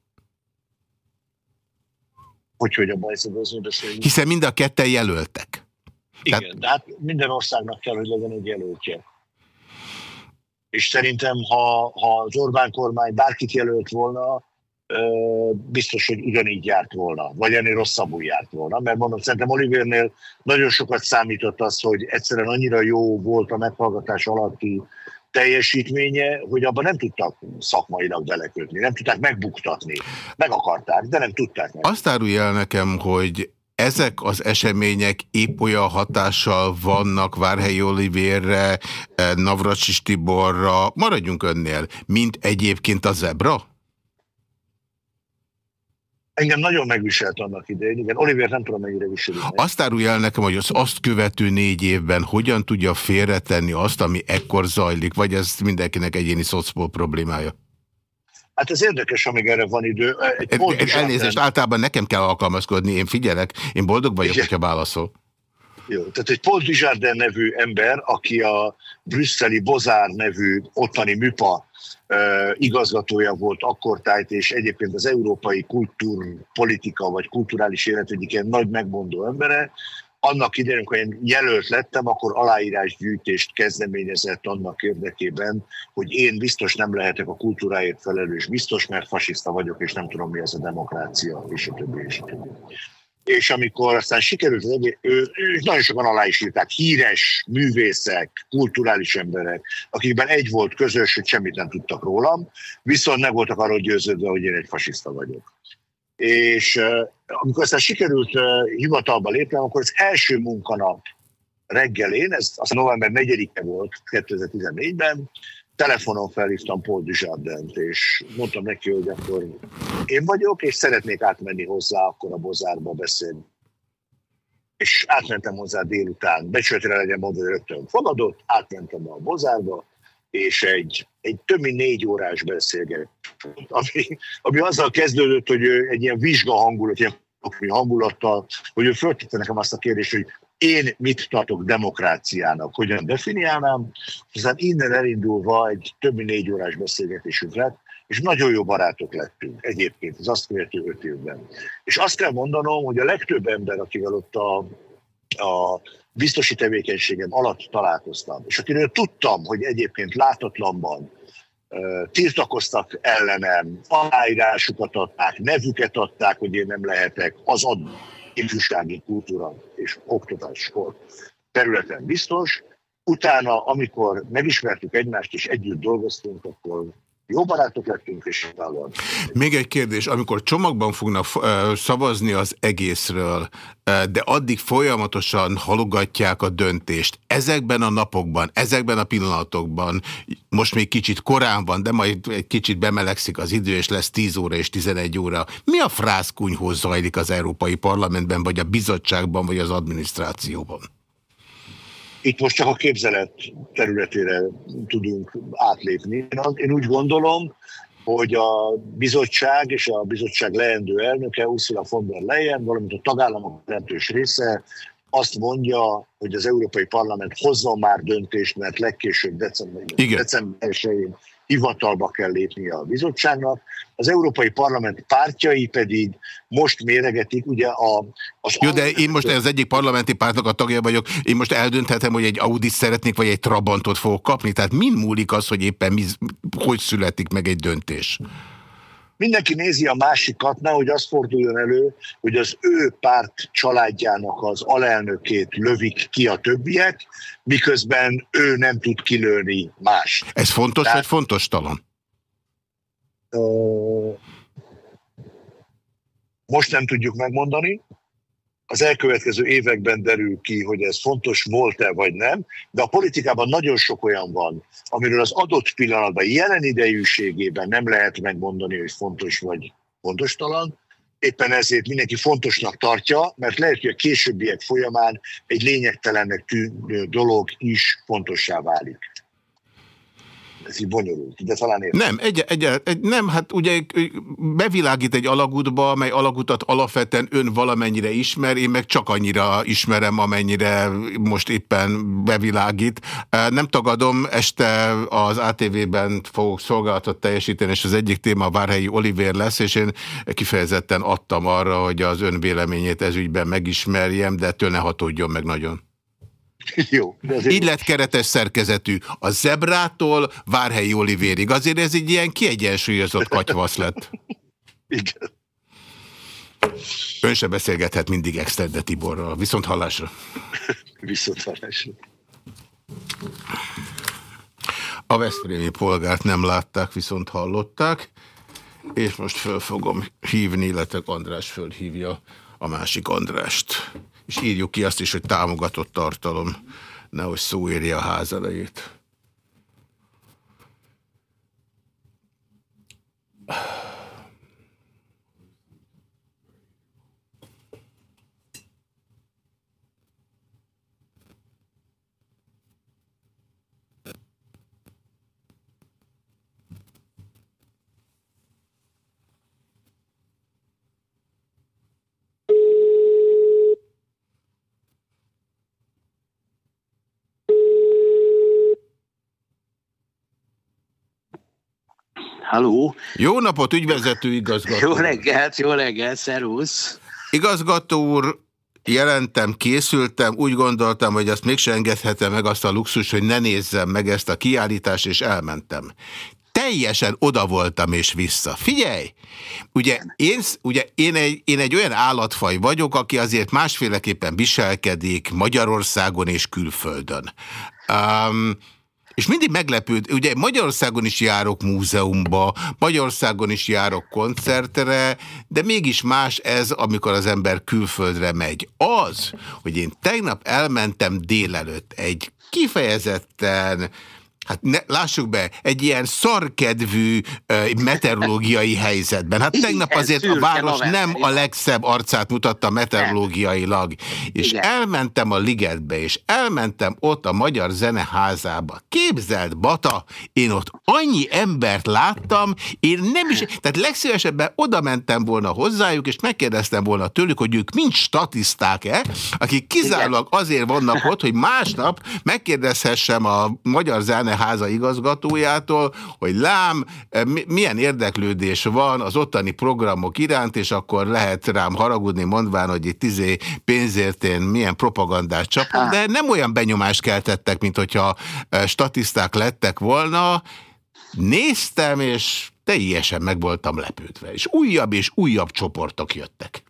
Hogy hogy a helyzetbe hozni, beszéljünk? Hiszen mind a ketten jelöltek. Igen, Tehát... de hát minden országnak kell, hogy legyen egy jelöltje. És szerintem, ha, ha az Orbán kormány bárkit jelölt volna, biztos, hogy ugyanígy járt volna, vagy ennél rosszabbul járt volna, mert mondom, szerintem Olivernél nagyon sokat számított az, hogy egyszerűen annyira jó volt a meghallgatás alatti teljesítménye, hogy abban nem tudtak szakmailag belekötni, nem tudták megbuktatni. Meg akarták, de nem tudták meg. Azt árulja el nekem, hogy ezek az események épp olyan hatással vannak Várhelyi Olivérre, Navracsis Tiborra, maradjunk önnél, mint egyébként a zebra? Engem nagyon megviselt annak idején, igen. Oliver nem tudom, mennyire viselik. Azt árulja el nekem, hogy az azt követő négy évben hogyan tudja félretenni azt, ami ekkor zajlik, vagy ez mindenkinek egyéni szocból problémája? Hát ez érdekes, amíg erre van idő. Egy Elnézést, általában nekem kell alkalmazkodni, én figyelek, én boldog vagyok, hogyha válaszol. Jó, tehát egy Paul Dujardin nevű ember, aki a brüsszeli Bozár nevű ottani műpa igazgatója volt akkortájt, és egyébként az európai kultúrpolitika vagy kulturális élet egyik ilyen nagy megmondó embere, annak idején, amikor én jelölt lettem, akkor aláírásgyűjtést kezdeményezett annak érdekében, hogy én biztos nem lehetek a kultúráért felelős, biztos, mert fasiszta vagyok, és nem tudom, mi ez a demokrácia, és a többi, és a többi és amikor aztán sikerült az nagyon sokan alá is írták, híres művészek, kulturális emberek, akikben egy volt közös, hogy semmit nem tudtak rólam, viszont meg voltak arról győződve, hogy én egy fasiszta vagyok. És amikor aztán sikerült hivatalba lépnem, akkor az első munkanap reggelén, ez az november 4-e volt 2014-ben, telefonon felhívtam Paul Dujardin-t, és mondtam neki, hogy akkor én vagyok, és szeretnék átmenni hozzá akkor a bozárba beszélni. És átmentem hozzá délután, becsületre legyen mondva, hogy rögtön fogadott, átmentem a bozárba, és egy, egy több mint négy órás beszélget, ami, ami azzal kezdődött, hogy egy ilyen vizsga hangulat, ilyen hangulattal, hogy ő föltette nekem azt a kérdést, hogy én mit tartok demokráciának, hogyan definiálnám, aztán innen elindulva egy több mint négy órás beszélgetésünk lett, és nagyon jó barátok lettünk egyébként az azt követő öt évben. És azt kell mondanom, hogy a legtöbb ember, akivel ott a, a biztosi tevékenységem alatt találkoztam, és akiről tudtam, hogy egyébként látatlanban tiltakoztak ellenem, aláírásukat adták, nevüket adták, hogy én nem lehetek, az ad ifjúsági kultúra és oktatás sport területen biztos. Utána, amikor megismertük egymást és együtt dolgoztunk, akkor jó barátok lettünk, és vállalom. Még egy kérdés, amikor csomagban fognak szavazni az egészről, de addig folyamatosan halogatják a döntést. Ezekben a napokban, ezekben a pillanatokban, most még kicsit korán van, de majd egy kicsit bemelegszik az idő, és lesz 10 óra és 11 óra. Mi a frászkunyhoz zajlik az Európai Parlamentben, vagy a bizottságban, vagy az adminisztrációban? Itt most csak a képzelet területére tudunk átlépni. Én úgy gondolom, hogy a bizottság és a bizottság leendő elnöke, Ursula von der Leyen, valamint a tagállamok jelentős része azt mondja, hogy az Európai Parlament hozzon már döntést, mert legkésőbb december, december 1 hivatalba kell lépnie a bizottságnak, az Európai Parlament pártjai pedig most méregetik, ugye a... Az Jó, de én most az egyik parlamenti pártnak a tagja vagyok, én most eldönthetem, hogy egy Audit szeretnék, vagy egy Trabantot fogok kapni, tehát mind múlik az, hogy éppen mi, hogy születik meg egy döntés? Mindenki nézi a másikat, nehogy az forduljon elő, hogy az ő párt családjának az alelnökét lövik ki a többiek, miközben ő nem tud kilőni más. Ez fontos Tehát, vagy fontos talan? Most nem tudjuk megmondani, az elkövetkező években derül ki, hogy ez fontos volt-e vagy nem, de a politikában nagyon sok olyan van, amiről az adott pillanatban, jelen idejűségében nem lehet megmondani, hogy fontos vagy fontos talan. Éppen ezért mindenki fontosnak tartja, mert lehet, hogy a későbbiek folyamán egy lényegtelennek tűnő dolog is fontossá válik ez így bonyolult, de talán értem. Nem, egy, egy, egy, nem, hát ugye bevilágít egy alagútba, mely alagutat alapvetően ön valamennyire ismer, én meg csak annyira ismerem, amennyire most éppen bevilágít. Nem tagadom, este az ATV-ben fogok szolgálatot teljesíteni, és az egyik téma a Várhelyi Oliver lesz, és én kifejezetten adtam arra, hogy az ön véleményét ezügyben megismerjem, de ettől ne hatódjon meg nagyon. Jó. Így lett keretes szerkezetű. A zebrától Várhelyi Olivérig. Azért ez egy ilyen kiegyensúlyozott katyvasz lett. Igen. Ön se beszélgethet mindig Exterde Tiborral. Viszont hallásra. Viszont hallásra. A Veszprémi polgárt nem látták, viszont hallották, és most föl fogom hívni, illetve András fölhívja a másik Andrást és írjuk ki azt is, hogy támogatott tartalom, nehogy szó érje a ház elejét. Halló! Jó napot, ügyvezető igazgató! Jó reggelt, jó reggelt, szervusz! Igazgató úr, jelentem, készültem, úgy gondoltam, hogy azt mégsem engedhetem meg azt a luxus, hogy ne nézzem meg ezt a kiállítást, és elmentem. Teljesen oda voltam és vissza. Figyelj! Ugye én, ugye én, egy, én egy olyan állatfaj vagyok, aki azért másféleképpen viselkedik Magyarországon és külföldön. Um, és mindig meglepőd, ugye Magyarországon is járok múzeumba, Magyarországon is járok koncertre, de mégis más ez, amikor az ember külföldre megy. Az, hogy én tegnap elmentem délelőtt egy kifejezetten Hát ne, lássuk be, egy ilyen szarkedvű meteorológiai helyzetben. Hát tegnap azért a város nem a legszebb arcát mutatta meteorológiailag. És Igen. elmentem a ligetbe, és elmentem ott a Magyar Zeneházába. Képzelt, Bata, én ott annyi embert láttam, én nem is, tehát legszívesebben oda mentem volna hozzájuk, és megkérdeztem volna tőlük, hogy ők mind statiszták-e, akik kizárólag azért vannak ott, hogy másnap megkérdezhessem a Magyar Zene háza igazgatójától, hogy lám, eh, milyen érdeklődés van az ottani programok iránt, és akkor lehet rám haragudni, mondván, hogy itt izé pénzért én milyen propagandát csapom, de nem olyan benyomást keltettek, mint hogyha eh, statiszták lettek volna. Néztem, és teljesen meg voltam lepődve, és újabb és újabb csoportok jöttek.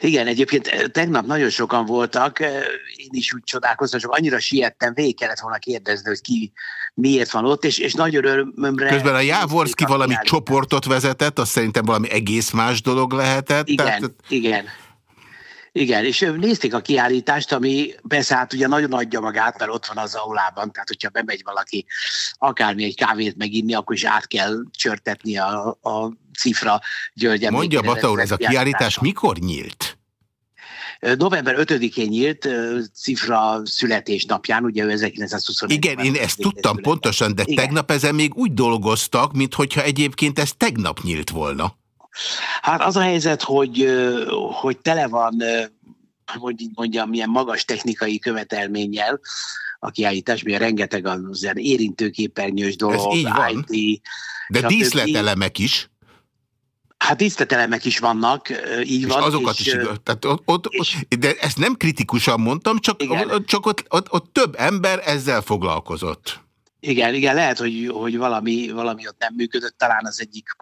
Igen, egyébként eh, tegnap nagyon sokan voltak, én is úgy csodálkoztam, csak annyira siettem, végig kellett volna kérdezni, hogy ki miért van ott, és, és nagy örömömre... Közben a Jávorszki valami csoportot vezetett, azt szerintem valami egész más dolog lehetett. Igen, tehát... igen. Igen, és nézték a kiállítást, ami persze hát ugye nagyon adja magát, mert ott van az aulában, tehát hogyha bemegy valaki akármi egy kávét meginni, akkor is át kell csörtetni a, a cifra György Mondja Bata úr, ez a kiállítás mikor nyílt? November 5-én nyílt cifra születésnapján, ugye 1921 Igen, én ezt tudtam pontosan, de Igen. tegnap ezen még úgy dolgoztak, mintha egyébként ez tegnap nyílt volna. Hát az a helyzet, hogy, hogy tele van hogy így mondjam, milyen magas technikai követelménnyel a kiállítás, mert rengeteg az ilyen érintőképernyős dolog, Ez így van. IT. De díszletelemek is. Hát díszletelemek is vannak, így és van. azokat és, is igaz. Tehát ott, ott, és, de ezt nem kritikusan mondtam, csak, igen. csak ott, ott, ott több ember ezzel foglalkozott. Igen, igen, lehet, hogy, hogy valami, valami ott nem működött, talán az egyik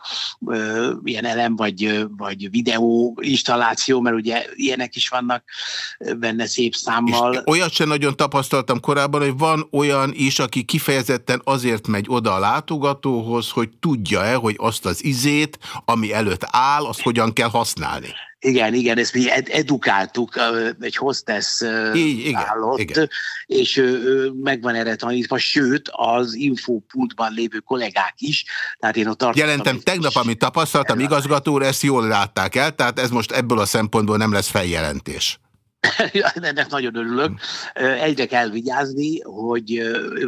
ö, ilyen elem, vagy, vagy videó installáció, mert ugye ilyenek is vannak benne szép számmal. És olyat sem nagyon tapasztaltam korábban, hogy van olyan is, aki kifejezetten azért megy oda a látogatóhoz, hogy tudja-e, hogy azt az izét, ami előtt áll, azt hogyan kell használni. Igen, igen, ezt mi ed edukáltuk, egy hostess Így, igen, állott, igen. és ő, meg van erre tanítva, sőt, az infopultban lévő kollégák is. Tehát én ott Jelentem, tegnap, amit tapasztaltam, igazgató, ezt jól látták el, tehát ez most ebből a szempontból nem lesz feljelentés. Ennek nagyon örülök. Egyre kell vigyázni, hogy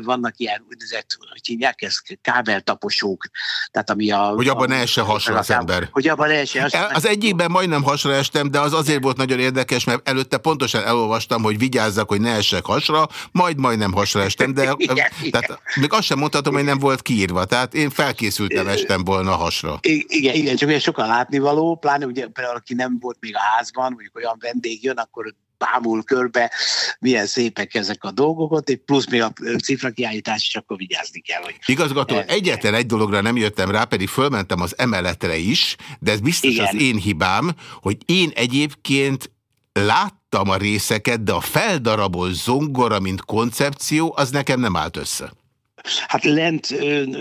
vannak ilyen úgynevezett, hogy hívják ezt, kábeltaposók. Tehát ami a, hogy abban ne esse hasra az ember. Hogy abban ne esse hasra. Az egyikben majdnem hasra estem, de az azért volt nagyon érdekes, mert előtte pontosan elolvastam, hogy vigyázzak, hogy ne essek hasra, majd majdnem hasra estem, de igen, tehát igen. még azt sem mondhatom, hogy nem volt kiírva. Tehát én felkészültem estem volna hasra. Igen, igen, csak ugye sokan látnivaló, pláne ugye például, aki nem volt még a házban, mondjuk olyan vendég jön, akkor bámul körbe, milyen szépek ezek a dolgok ott, plusz még a cifra kiállítás is, akkor vigyázni kell. Hogy Igazgató, ez egyetlen egy dologra nem jöttem rá, pedig fölmentem az emeletre is, de ez biztos Igen. az én hibám, hogy én egyébként láttam a részeket, de a feldarabolt zongora, mint koncepció, az nekem nem állt össze. Hát lent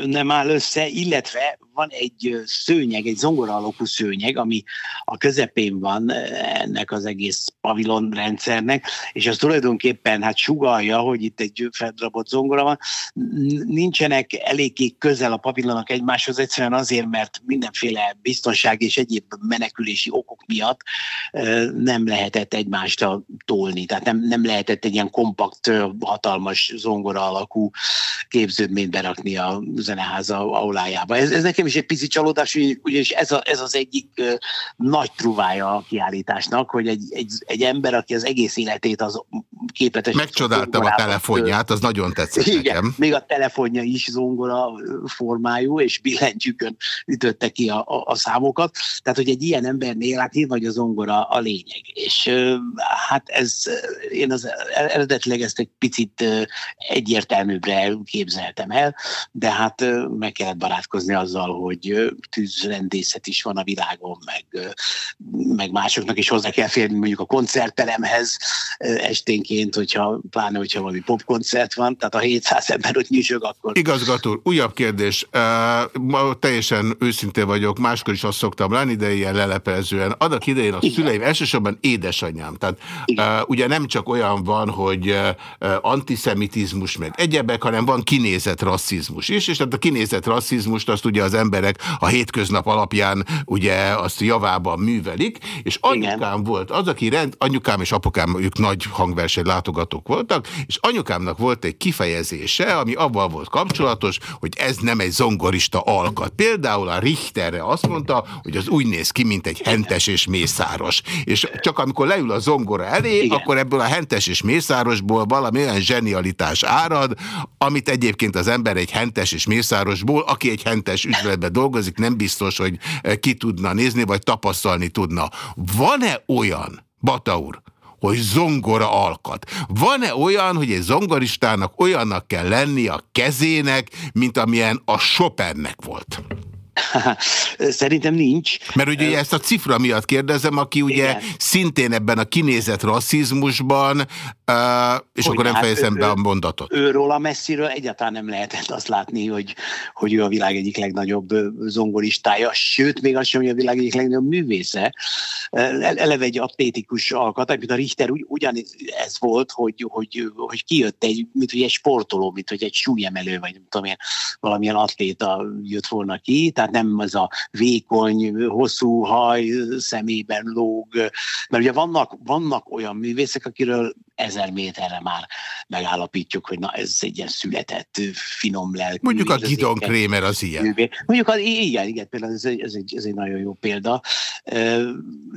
nem áll össze, illetve van egy szőnyeg, egy zongora alakú szőnyeg, ami a közepén van ennek az egész pavilon rendszernek, és az tulajdonképpen hát sugalja, hogy itt egy feldrabott zongora van. Nincsenek eléggé közel a pavilonok egymáshoz, egyszerűen azért, mert mindenféle biztonság és egyéb menekülési okok miatt nem lehetett egymást tolni, tehát nem, nem lehetett egy ilyen kompakt, hatalmas zongora alakú képződményt berakni a zeneháza aulájába. Ez, ez nekem is egy pici csalódás, ugyanis ez, a, ez az egyik nagy truvája a kiállításnak, hogy egy, egy, egy ember, aki az egész életét az képletes... Megcsodáltam a telefonját, az nagyon tetszett igen, nekem. Még a telefonja is zongora formájú, és billentyűkön ütötte ki a, a, a számokat. Tehát, hogy egy ilyen embernél, hát én vagy a zongora a lényeg. És hát ez, én az eredetileg ezt egy picit egyértelműbbre képzeltem el, de hát meg kellett barátkozni azzal, hogy tűzrendészet is van a világon, meg, meg másoknak is hozzá kell férni mondjuk a koncertteremhez esténként, hogyha, pláne, hogyha valami popkoncert van, tehát a 700 ember ott nyüzsög, akkor... Igazgató, újabb kérdés. Ma teljesen őszintén vagyok, máskor is azt szoktam lenni, de ilyen leleplezően. Adak idején a Igen. szüleim, elsősorban édesanyám. Tehát Igen. ugye nem csak olyan van, hogy antiszemitizmus meg egyebek, hanem van kinézett rasszizmus is, és tehát a kinézett rasszizmust azt ugye az emberek a hétköznap alapján ugye azt javában művelik, és anyukám Igen. volt az, aki rend, anyukám és apukám, ők nagy hangverseny látogatók voltak, és anyukámnak volt egy kifejezése, ami abban volt kapcsolatos, hogy ez nem egy zongorista alkat. Például a Richterre azt mondta, hogy az úgy néz ki, mint egy hentes és mészáros. És csak amikor leül a zongora elé, Igen. akkor ebből a hentes és mészárosból valami olyan zsenialitás árad, amit egyébként az ember egy hentes és mészárosból, aki egy hentes üzlet üzletben dolgozik, nem biztos, hogy eh, ki tudna nézni, vagy tapasztalni tudna. Van-e olyan, Bata úr, hogy zongora alkat. Van-e olyan, hogy egy zongoristának olyannak kell lenni a kezének, mint amilyen a Chopinnek volt? Szerintem nincs. Mert ugye ezt a cifra miatt kérdezem, aki ugye Igen. szintén ebben a kinézett rasszizmusban, uh, és hogy akkor nem hát fejezem ő, be a mondatot. Őról a messziről egyáltalán nem lehetett azt látni, hogy, hogy ő a világ egyik legnagyobb zongoristája, sőt, még az sem, hogy a világ egyik legnagyobb művésze. Eleve egy atlétikus alkat, mint a Richter ugy, ugyan ez volt, hogy, hogy, hogy kijött egy, mint hogy egy sportoló, mint hogy egy súlyemelő, vagy nem tudom én, valamilyen atléta jött volna ki, tehát nem az a vékony, hosszú haj szemében lóg, mert ugye vannak, vannak olyan művészek, akiről ezer méterre már megállapítjuk, hogy na ez egy ilyen született, finom lelkű. Mondjuk a Gidon Krémer az ilyen. Mondjuk az, igen, igen, például ez egy, ez, egy, ez egy nagyon jó példa.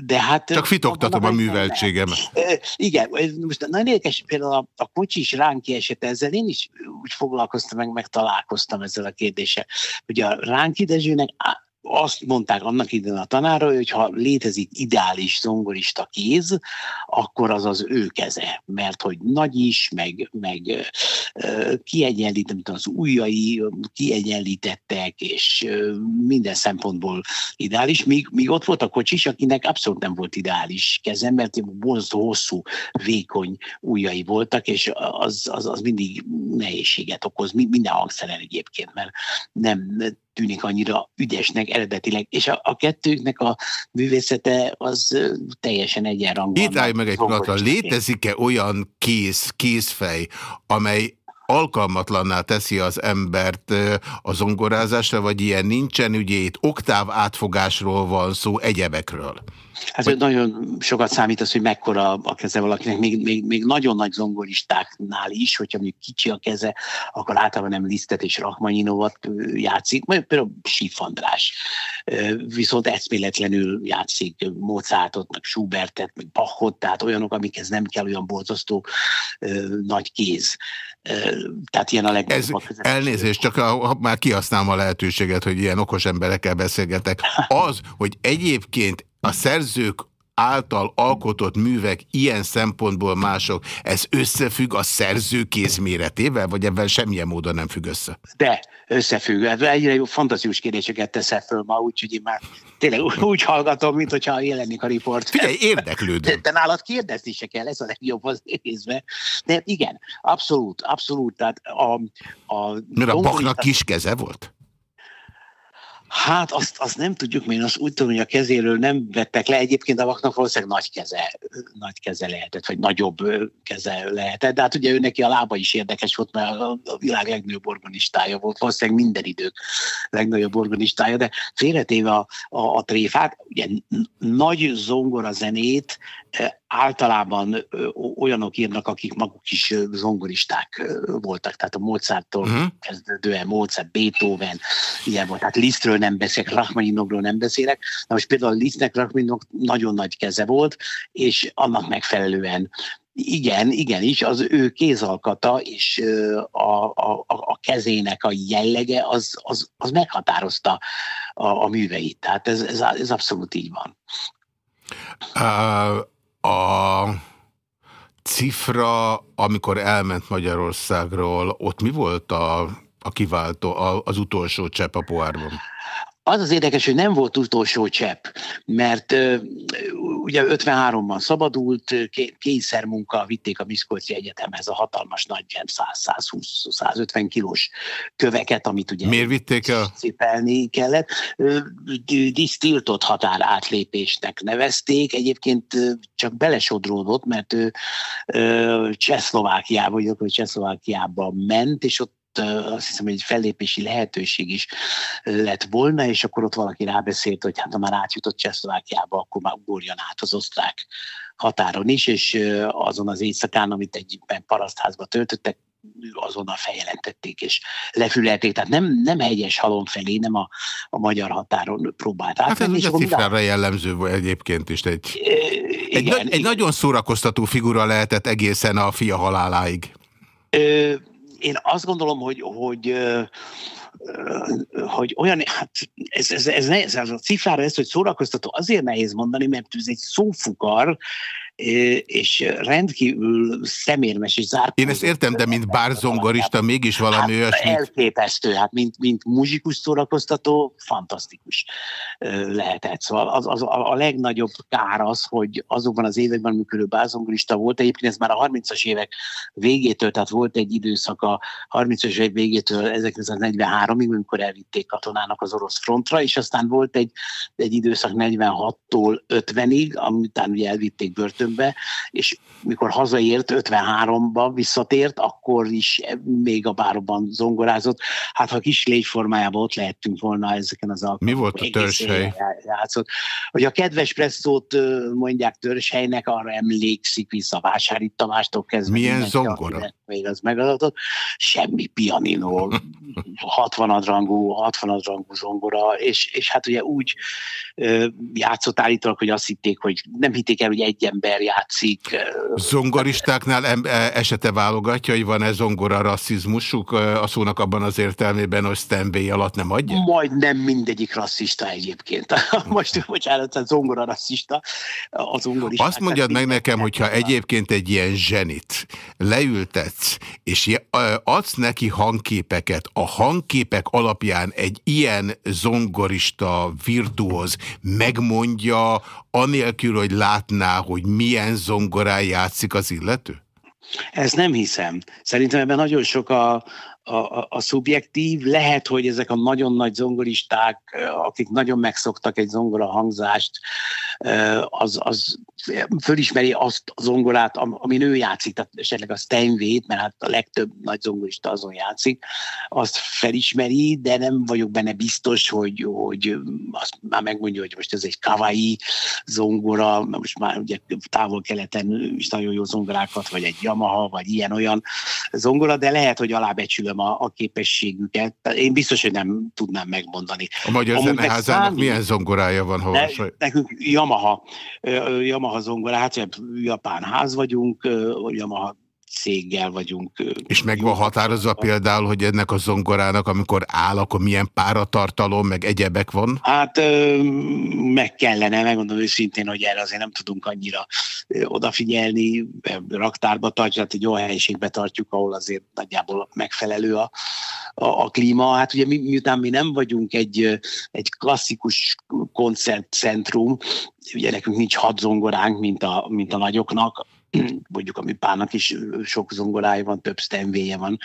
De hát... Csak fitoktatom a műveltségemet. Igen, most nagyon érdekes, például a, a kocsis ránki eset ezzel én is úgy foglalkoztam, meg, meg találkoztam ezzel a kérdéssel, hogy a Ránki Dezsőnek azt mondták annak idején a tanára, hogy ha létezik ideális zongorista kéz, akkor az az ő keze, mert hogy nagy is, meg, meg kiegyenlít, mint az ujjai kiegyenlítettek, és minden szempontból ideális, míg, míg ott volt a kocsis, akinek abszolút nem volt ideális keze, mert borzó hosszú, vékony ujjai voltak, és az, az, az mindig nehézséget okoz, minden hangszeren egyébként, mert nem tűnik annyira ügyesnek eredetileg, és a, a kettőknek a művészete az teljesen egyenrangban. Itt állj meg egy pillanatra, létezik-e olyan kész, kézfej, amely alkalmatlanná teszi az embert a zongorázásra, vagy ilyen nincsen, ugye itt oktáv átfogásról van szó, egyebekről. Hát hogy... nagyon sokat számít az, hogy mekkora a keze valakinek, még, még, még nagyon nagy zongoristáknál is, hogyha mondjuk kicsi a keze, akkor általában nem Lisztet és Rachmaninovat játszik, majd például Sif András. Viszont eszméletlenül játszik Mozartot, meg Schubertet, meg Bachot, tehát olyanok, amikhez nem kell olyan borzasztó nagy kéz. Tehát ilyen a legnagyobb. Ez elnézést, csak a, már kihasználom a lehetőséget, hogy ilyen okos emberekkel beszélgetek. Az, hogy egyébként a szerzők által alkotott művek ilyen szempontból mások, ez összefügg a szerző kézméretével, vagy ebben semmilyen módon nem függ össze? De, összefügg. Hát egyre jó fantaziós kérdéseket teszel föl ma, úgyhogy én már tényleg úgy hallgatom, mint hogyha jelenik a riport. Figyelj, érdeklődöm. De nálad kérdezni se kell, ez a legjobb az nézve. De igen, abszolút, abszolút. Tehát a, a Mert a Bachnak kis keze volt? Hát azt, azt nem tudjuk, mert azt úgy tudom, hogy a kezéről nem vettek le. Egyébként a vaknak valószínűleg nagy keze, nagy keze lehetett, vagy nagyobb keze lehetett. De hát ugye ő neki a lába is érdekes volt, mert a világ legnagyobb organistája volt, valószínűleg minden idők legnagyobb organistája, de félretéve a, a, a tréfát, ugye nagy zongora zenét általában olyanok írnak, akik maguk is zongoristák voltak, tehát a Mozarttól uh-huh. kezdődően Mozart, Beethoven, ilyen volt. Tehát Lisztről nem beszélek, Rachmaninovról nem beszélek. Na most például Lisztnek Rachmaninov nagyon nagy keze volt, és annak megfelelően igen, igenis, az ő kézalkata és a, a, a kezének a jellege az, az, az meghatározta a, a műveit. Tehát ez, ez, ez abszolút így van. Uh, a cifra, amikor elment Magyarországról, ott mi volt a, a kiváltó, a, az utolsó csepp a poárban? Az az érdekes, hogy nem volt utolsó csepp, mert uh, ugye 53-ban szabadult, kényszermunka vitték a Miskolci Egyetemhez a hatalmas nagy 100-120-150 kilós köveket, amit ugye Miért vitték el? Cipelni kellett. Disztiltott határ átlépésnek nevezték, egyébként csak belesodródott, mert ő Csehszlovákiába, vagy Csehszlovákiába ment, és ott azt hiszem, egy fellépési lehetőség is lett volna, és akkor ott valaki rábeszélt, hogy hát ha már átjutott Csehszlovákiába, akkor már ugorjon át az osztrák határon is, és azon az éjszakán, amit egy parasztházba töltöttek, azonnal feljelentették és lefülelték. Tehát nem, nem hegyes halom felé, nem a, a magyar határon próbált átmenni. Hát ez a cifrára jellemző egyébként is. Egy, igen, egy, igen. egy nagyon szórakoztató figura lehetett egészen a fia haláláig. Ö, én azt gondolom, hogy, hogy hogy olyan, hát ez, ez, ez, ez, ez a cifrára ez, hogy szórakoztató, azért nehéz mondani, mert ez egy szófukar, és rendkívül szemérmes és zárt. Én ezt értem, de mint bárzongorista mégis valami hát, olyasmi. Elképesztő, hát mint, mint muzsikus szórakoztató, fantasztikus lehetett. Szóval az, az, a, a legnagyobb kár az, hogy azokban az években, amikor ő bárzongorista volt, egyébként ez már a 30-as évek végétől, tehát volt egy időszak a 30-as évek végétől 1943-ig, amikor elvitték katonának az orosz frontra, és aztán volt egy, egy időszak 46-tól 50-ig, amitán ugye elvitték börtön börtönbe, és mikor hazaért 53-ba visszatért, akkor is még a bárban zongorázott. Hát ha kis légyformájában ott lehettünk volna ezeken az alkalmakon. Mi volt a törzshely? Játszott. Hogy a kedves presszót mondják törzshelynek, arra emlékszik vissza Vásári Tamástól kezdve. Milyen zongora? Még az megadatott. Semmi pianino, 60 rangú, 60 rangú zongora, és, és hát ugye úgy játszott állítólag, hogy azt hitték, hogy nem hitték el, hogy egy ember játszik. Zongoristáknál e, esete válogatja, hogy van-e zongora rasszizmusuk a szónak abban az értelmében, hogy Stanway alatt nem adja? Majd nem mindegyik rasszista egyébként. Most, bocsánat, a zongora rasszista. A zongoristák. Azt mondjad meg nekem, hogyha egyébként egy ilyen zsenit leültetsz, és adsz neki hangképeket, a hangképek alapján egy ilyen zongorista virtuóz megmondja, anélkül, hogy látná, hogy milyen zongorán játszik az illető? Ezt nem hiszem. Szerintem ebben nagyon sok a, a, a, szubjektív. Lehet, hogy ezek a nagyon nagy zongoristák, akik nagyon megszoktak egy zongora hangzást, az, az fölismeri azt a zongorát, amin ő játszik, tehát esetleg a Steinway-t, mert hát a legtöbb nagy zongorista azon játszik, azt felismeri, de nem vagyok benne biztos, hogy, hogy azt már megmondja, hogy most ez egy kawaii zongora, most már ugye távol-keleten is nagyon jó zongorákat, vagy egy Yamaha, vagy ilyen-olyan zongora, de lehet, hogy alábecsülöm a, a képességüket. Én biztos, hogy nem tudnám megmondani. A Magyar Amúgy Zeneházának milyen zongorája van? Ne, nekünk Yamaha, Yamaha zongora, hát japán ház vagyunk, Yamaha céggel vagyunk. És meg van határozva például, hogy ennek a zongorának, amikor áll, akkor milyen páratartalom, meg egyebek van? Hát meg kellene, megmondom őszintén, hogy erre azért nem tudunk annyira odafigyelni, raktárba tartjuk, hát egy olyan helyiségbe tartjuk, ahol azért nagyjából megfelelő a, a, a klíma. Hát ugye mi, miután mi nem vagyunk egy, egy klasszikus koncertcentrum, ugye nekünk nincs hat zongoránk, mint a, mint a nagyoknak, mondjuk a műpának is sok zongorája van, több stenvéje van,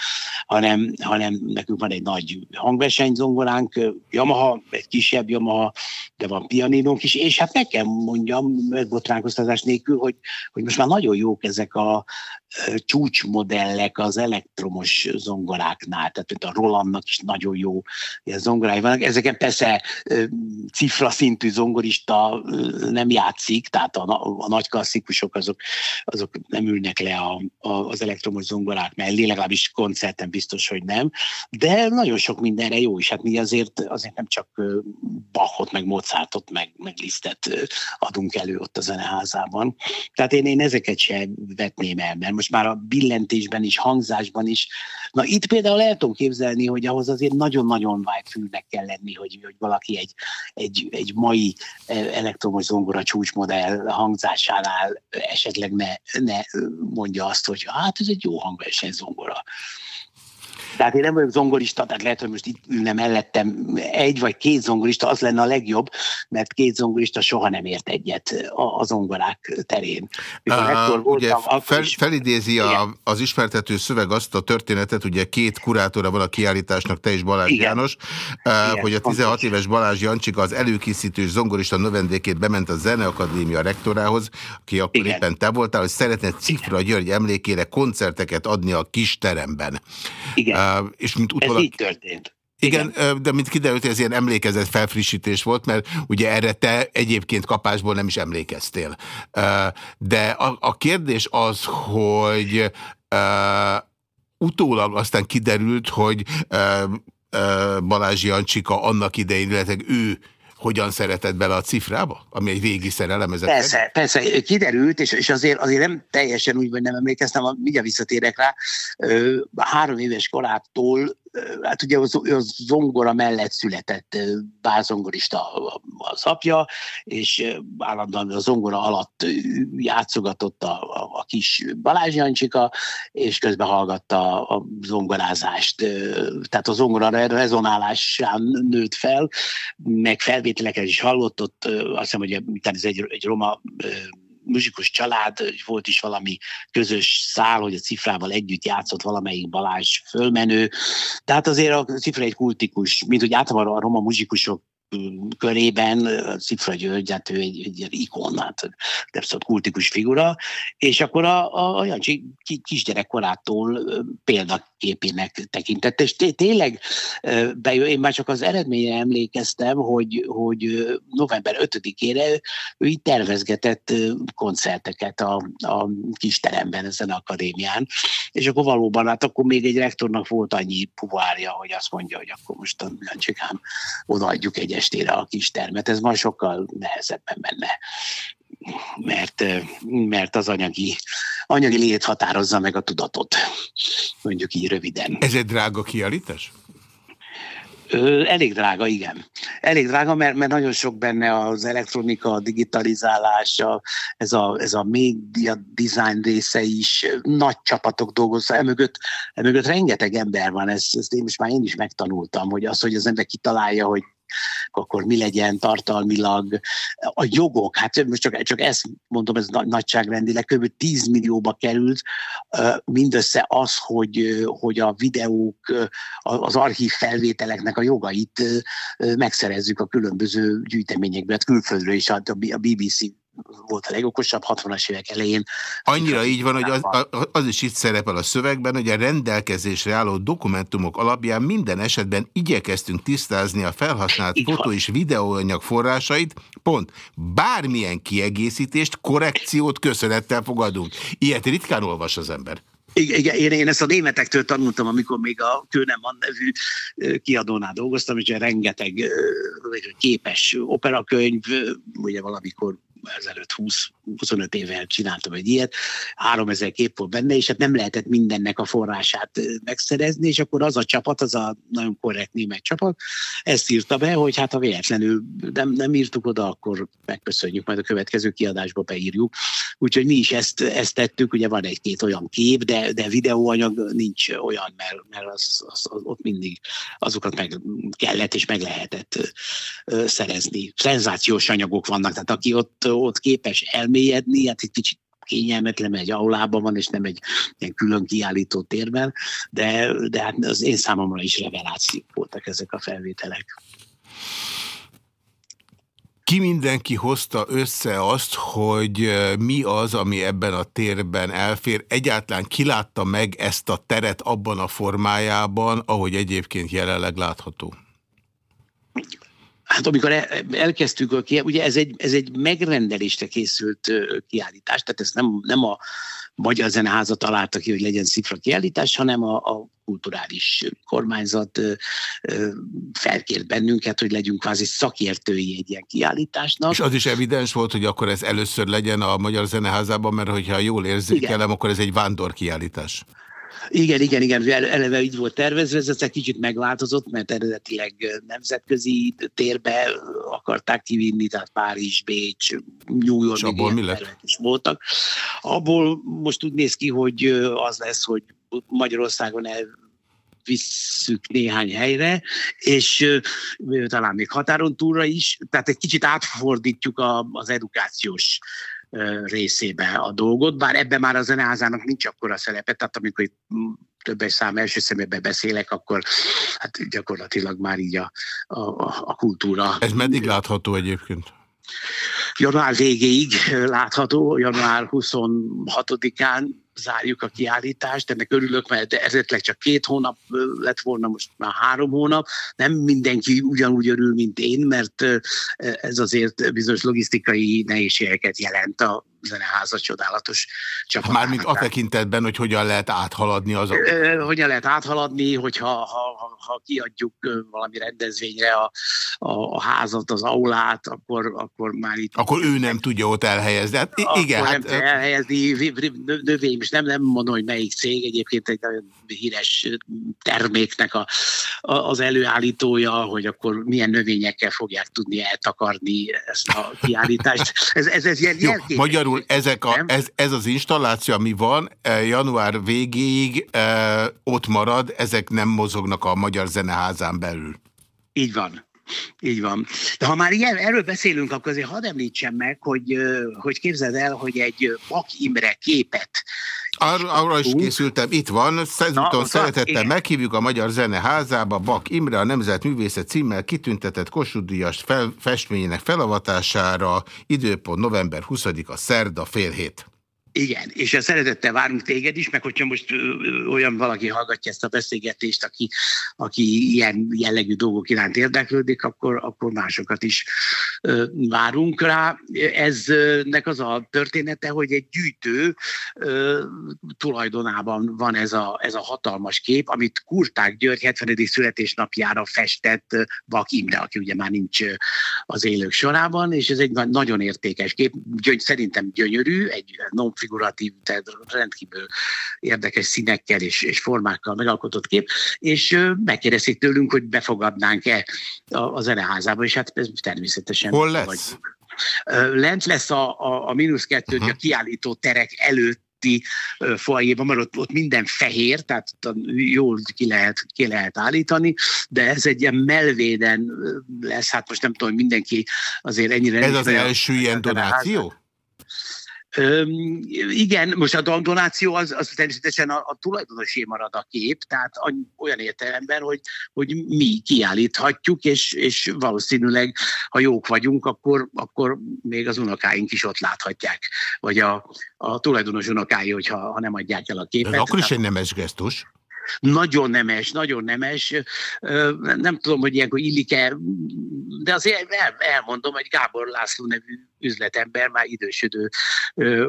hanem, hanem nekünk van egy nagy hangverseny zongoránk, Yamaha, egy kisebb Yamaha, de van pianinónk is, és hát kell mondjam, megbotránkoztatás nélkül, hogy, hogy most már nagyon jók ezek a csúcsmodellek az elektromos zongoráknál, tehát a Rolandnak is nagyon jó ilyen zongorái vannak. Ezeken persze cifra szintű zongorista nem játszik, tehát a, a nagy klasszikusok azok, azok nem ülnek le a, a, az elektromos zongorák mellé, legalábbis koncerten biztos, hogy nem, de nagyon sok mindenre jó is. Hát mi azért, azért nem csak Bachot, meg Mozartot, meg, meg Lisztet adunk elő ott a zeneházában. Tehát én, én ezeket sem vetném el, mert most már a billentésben is, hangzásban is. Na itt például el tudom képzelni, hogy ahhoz azért nagyon-nagyon vágyfülnek kell lenni, hogy, hogy valaki egy, egy, egy mai elektromos zongora csúcsmodell hangzásánál esetleg ne, ne mondja azt, hogy hát ez egy jó hangverseny zongora. Tehát én nem vagyok zongorista, tehát lehet, hogy most itt ülne mellettem egy vagy két zongorista, az lenne a legjobb, mert két zongorista soha nem ért egyet a, a zongorák terén. Uh, ugye fel, felidézi a, az ismertető szöveg azt a történetet, ugye két kurátora van a kiállításnak, te és Balázs Igen. János, Igen, hogy a 16 éves Balázs Jancsika az előkészítő zongorista növendékét bement a Zeneakadémia rektorához, aki akkor Igen. éppen te voltál, hogy szeretne Cifra György emlékére koncerteket adni a kis teremben. Igen és mint utólag... Ez így történt. Igen, Igen, de mint kiderült, ez ilyen emlékezett felfrissítés volt, mert ugye erre te egyébként kapásból nem is emlékeztél. De a, a kérdés az, hogy utólag aztán kiderült, hogy Balázs Jancsika annak idején, illetve ő hogyan szeretett bele a cifrába, ami egy régi szerelem? Ezek persze, persze, kiderült, és, és azért, azért nem teljesen úgy, hogy nem emlékeztem, mindjárt visszatérek rá, három éves korától hát ugye az, az zongora mellett született bárzongorista az apja, és állandóan a zongora alatt játszogatott a, a, a kis Balázs Jancsika, és közben hallgatta a zongorázást. Tehát a zongora rezonálásán nőtt fel, meg felvételeket is hallott, ott azt hiszem, hogy ez egy, egy roma muzsikus család, volt is valami közös szál, hogy a cifrával együtt játszott valamelyik Balázs fölmenő. Tehát azért a cifra egy kultikus, mint hogy általában a roma muzsikusok körében, Cifra György, hát ő egy, egy ikon, hát abszolút kultikus figura, és akkor a, a, a Jancsi kisgyerekkorától példaképének tekintett, és tényleg bejön, én már csak az eredményre emlékeztem, hogy, hogy november 5-ére ő így tervezgetett koncerteket a, a kis teremben, ezen akadémián, és akkor valóban, hát akkor még egy rektornak volt annyi puvárja, hogy azt mondja, hogy akkor most a Jancsikám odaadjuk egy estére a kis termet. Ez ma sokkal nehezebben menne mert, mert az anyagi, anyagi lét határozza meg a tudatot, mondjuk így röviden. Ez egy drága kiállítás? Elég drága, igen. Elég drága, mert, mert nagyon sok benne az elektronika, a digitalizálása, ez a, ez a média design része is, nagy csapatok dolgoznak, emögött, emögött rengeteg ember van, ezt, ezt én most már én is megtanultam, hogy az, hogy az ember kitalálja, hogy akkor mi legyen tartalmilag. A jogok, hát most csak, csak ezt mondom, ez nagyságrendileg kb. 10 millióba került mindössze az, hogy, hogy a videók, az archív felvételeknek a jogait megszerezzük a különböző gyűjteményekbe, hát külföldről is a BBC volt a legokosabb 60-as évek elején. Annyira így van, hogy az, az is itt szerepel a szövegben, hogy a rendelkezésre álló dokumentumok alapján minden esetben igyekeztünk tisztázni a felhasznált így fotó van. és videóanyag forrásait, pont bármilyen kiegészítést, korrekciót köszönettel fogadunk. Ilyet ritkán olvas az ember. Igen, én, én ezt a németektől tanultam, amikor még a Kőnemann nevű kiadónál dolgoztam, és rengeteg képes operakönyv, ugye valamikor ezelőtt 20 25 évvel csináltam egy ilyet, 3000 kép volt benne, és hát nem lehetett mindennek a forrását megszerezni, és akkor az a csapat, az a nagyon korrekt német csapat, ezt írta be, hogy hát ha véletlenül nem, nem írtuk oda, akkor megköszönjük, majd a következő kiadásba beírjuk. Úgyhogy mi is ezt, ezt tettük, ugye van egy-két olyan kép, de, de videóanyag nincs olyan, mert, mert az, az, az, ott mindig azokat meg kellett és meg lehetett szerezni. Szenzációs anyagok vannak, tehát aki ott, ott képes elmélyedni, elmélyedni, hát egy kicsit kényelmetlen, egy aulában van, és nem egy ilyen külön kiállító térben, de, de hát az én számomra is revelációk voltak ezek a felvételek. Ki mindenki hozta össze azt, hogy mi az, ami ebben a térben elfér? Egyáltalán kilátta meg ezt a teret abban a formájában, ahogy egyébként jelenleg látható? Hát amikor elkezdtük, ugye ez egy, ez egy megrendelésre készült kiállítás, tehát ezt nem, nem a Magyar Zeneháza találta ki, hogy legyen szifra kiállítás, hanem a, a kulturális kormányzat felkért bennünket, hogy legyünk kvázi szakértői egy ilyen kiállításnak. És az is evidens volt, hogy akkor ez először legyen a Magyar Zeneházában, mert hogyha jól érzékelem, Igen. akkor ez egy vándor kiállítás. Igen, igen, igen, eleve így volt tervezve, ez egy kicsit megváltozott, mert eredetileg nemzetközi térbe akarták kivinni, tehát Párizs, Bécs, New York, abból mi lett? is voltak. Abból most úgy néz ki, hogy az lesz, hogy Magyarországon el visszük néhány helyre, és talán még határon túlra is, tehát egy kicsit átfordítjuk a, az edukációs részébe a dolgot, bár ebben már a zeneházának nincs akkora szerepe, tehát amikor itt többes szám első szemében beszélek, akkor hát gyakorlatilag már így a, a, a kultúra. Ez meddig látható egyébként? Január végéig látható, január 26-án zárjuk a kiállítást, ennek örülök, mert eredetileg csak két hónap lett volna, most már három hónap. Nem mindenki ugyanúgy örül, mint én, mert ez azért bizonyos logisztikai nehézségeket jelent a zeneháza csodálatos csapat. Mármint a tekintetben, hogy hogyan lehet áthaladni az a... Hogyan lehet áthaladni, hogyha ha, ha, ha kiadjuk valami rendezvényre a, a, a házat, az aulát, akkor, akkor már itt... Akkor ő nem tudja ott elhelyezni. Hát, igen, hát... nem elhelyezni növény, és nem, nem mondom, hogy melyik cég, egyébként egy nagyon híres terméknek a, a, az előállítója, hogy akkor milyen növényekkel fogják tudni eltakarni ezt a kiállítást. Ez, ez, ez ilyen Jó, magyarul magyarul ezek a, ez, ez az installáció, ami van, eh, január végéig e, ott marad, ezek nem mozognak a Magyar Zeneházán belül. Így van. Így van. De ha már ilyen, erről beszélünk, akkor azért hadd említsem meg, hogy, hogy képzeld el, hogy egy Bak Imre képet Ar- arra is készültem, itt van, ezúton szeretettel meghívjuk a Magyar Zeneházába Bak Imre, a Nemzetművészet címmel kitüntetett Kossuth fel, festményének felavatására, időpont november 20-a szerda fél hét. Igen, és a szeretettel várunk téged is, meg hogyha most olyan valaki hallgatja ezt a beszélgetést, aki, aki ilyen jellegű dolgok iránt érdeklődik, akkor, akkor másokat is várunk rá. Eznek az a története, hogy egy gyűjtő tulajdonában van ez a, ez a hatalmas kép, amit Kurták György 70. születésnapjára festett Bak Imre, aki ugye már nincs az élők sorában, és ez egy nagyon értékes kép, gyöny, szerintem gyönyörű, egy non figuratív, tehát rendkívül érdekes színekkel és, és formákkal megalkotott kép, és megkérdezték tőlünk, hogy befogadnánk-e a, zeneházába, és hát ez természetesen Hol lesz? Vagyunk. Lent lesz a, a, a mínusz kettő, uh-huh. a kiállító terek előtt foajéban, mert ott, ott minden fehér, tehát jól ki lehet, ki lehet állítani, de ez egy ilyen melvéden lesz, hát most nem tudom, mindenki azért ennyire... Ez az első ilyen donáció? Öm, igen, most a donáció az, az természetesen a, a tulajdonosé marad a kép, tehát olyan értelemben, hogy, hogy mi kiállíthatjuk, és, és valószínűleg, ha jók vagyunk, akkor, akkor még az unokáink is ott láthatják, vagy a, a tulajdonos unokái, hogyha ha nem adják el a képet. Ez akkor is egy nemes gesztus nagyon nemes, nagyon nemes. Nem tudom, hogy ilyenkor illik-e, de azért el, elmondom, hogy Gábor László nevű üzletember, már idősödő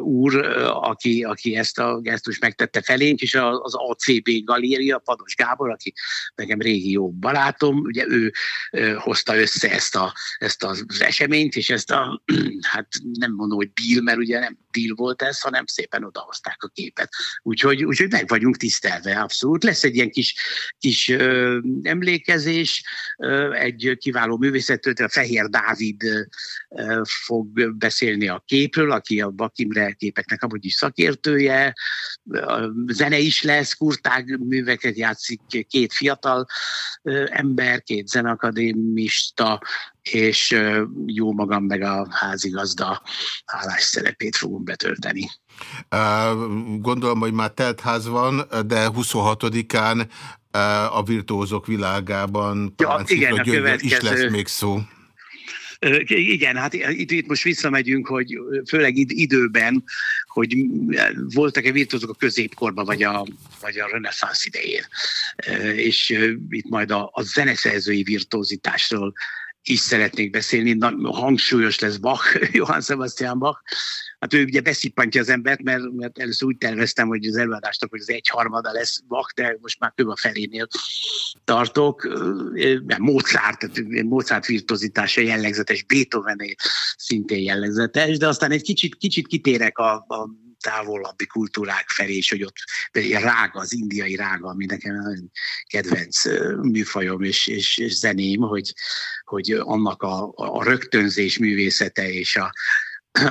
úr, aki, aki ezt a gesztus megtette felénk, és az ACB galéria, Pados Gábor, aki nekem régi jó barátom, ugye ő hozta össze ezt, a, ezt az eseményt, és ezt a, hát nem mondom, hogy deal, mert ugye nem deal volt ez, hanem szépen odahozták a képet. Úgyhogy, úgyhogy meg vagyunk tisztelve, abszolút. Lesz egy ilyen kis, kis ö, emlékezés, ö, egy kiváló művészettől, a Fehér Dávid ö, fog beszélni a képről, aki a Bakimre képeknek amúgy is szakértője, zene is lesz, kurtág műveket játszik két fiatal ember, két zeneakadémista, és jó magam meg a házigazda állás szerepét fogunk betölteni. Gondolom, hogy már telt ház van, de 26-án a virtuózok világában ja, igen, a következő... is lesz még szó. Igen, hát itt, itt most visszamegyünk, hogy főleg időben, hogy voltak-e virtuózok a középkorban, vagy a, vagy a reneszánsz idején. És itt majd a, a zeneszerzői virtuózitásról is szeretnék beszélni. Na, hangsúlyos lesz Bach, Johann Sebastian Bach, hát ő ugye beszippantja az embert, mert, mert először úgy terveztem, hogy az előadásnak, hogy az egyharmada lesz vak, de most már több a felénél tartok. Mozart, tehát Mozart virtuozitása jellegzetes, Beethoven szintén jellegzetes, de aztán egy kicsit, kicsit kitérek a, a távolabbi kultúrák felé, és hogy ott például rága, az indiai rága, ami nekem nagyon kedvenc műfajom és, és, és zeném, hogy, hogy annak a, a rögtönzés művészete és a,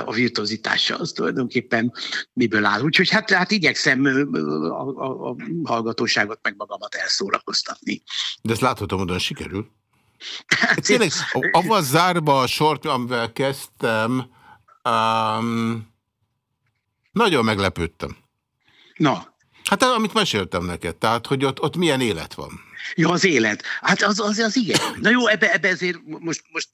a virtuozitása az tulajdonképpen miből áll. Úgyhogy hát, hát igyekszem a, a, a hallgatóságot meg magamat elszórakoztatni. De ezt látható módon sikerül. Hát tényleg, avval zárba a sort, amivel kezdtem, um, nagyon meglepődtem. Na. Hát amit meséltem neked, tehát, hogy ott, ott milyen élet van. Ja, az élet. Hát az, az, az igen. Na jó, ebbe, ebbe ezért most, most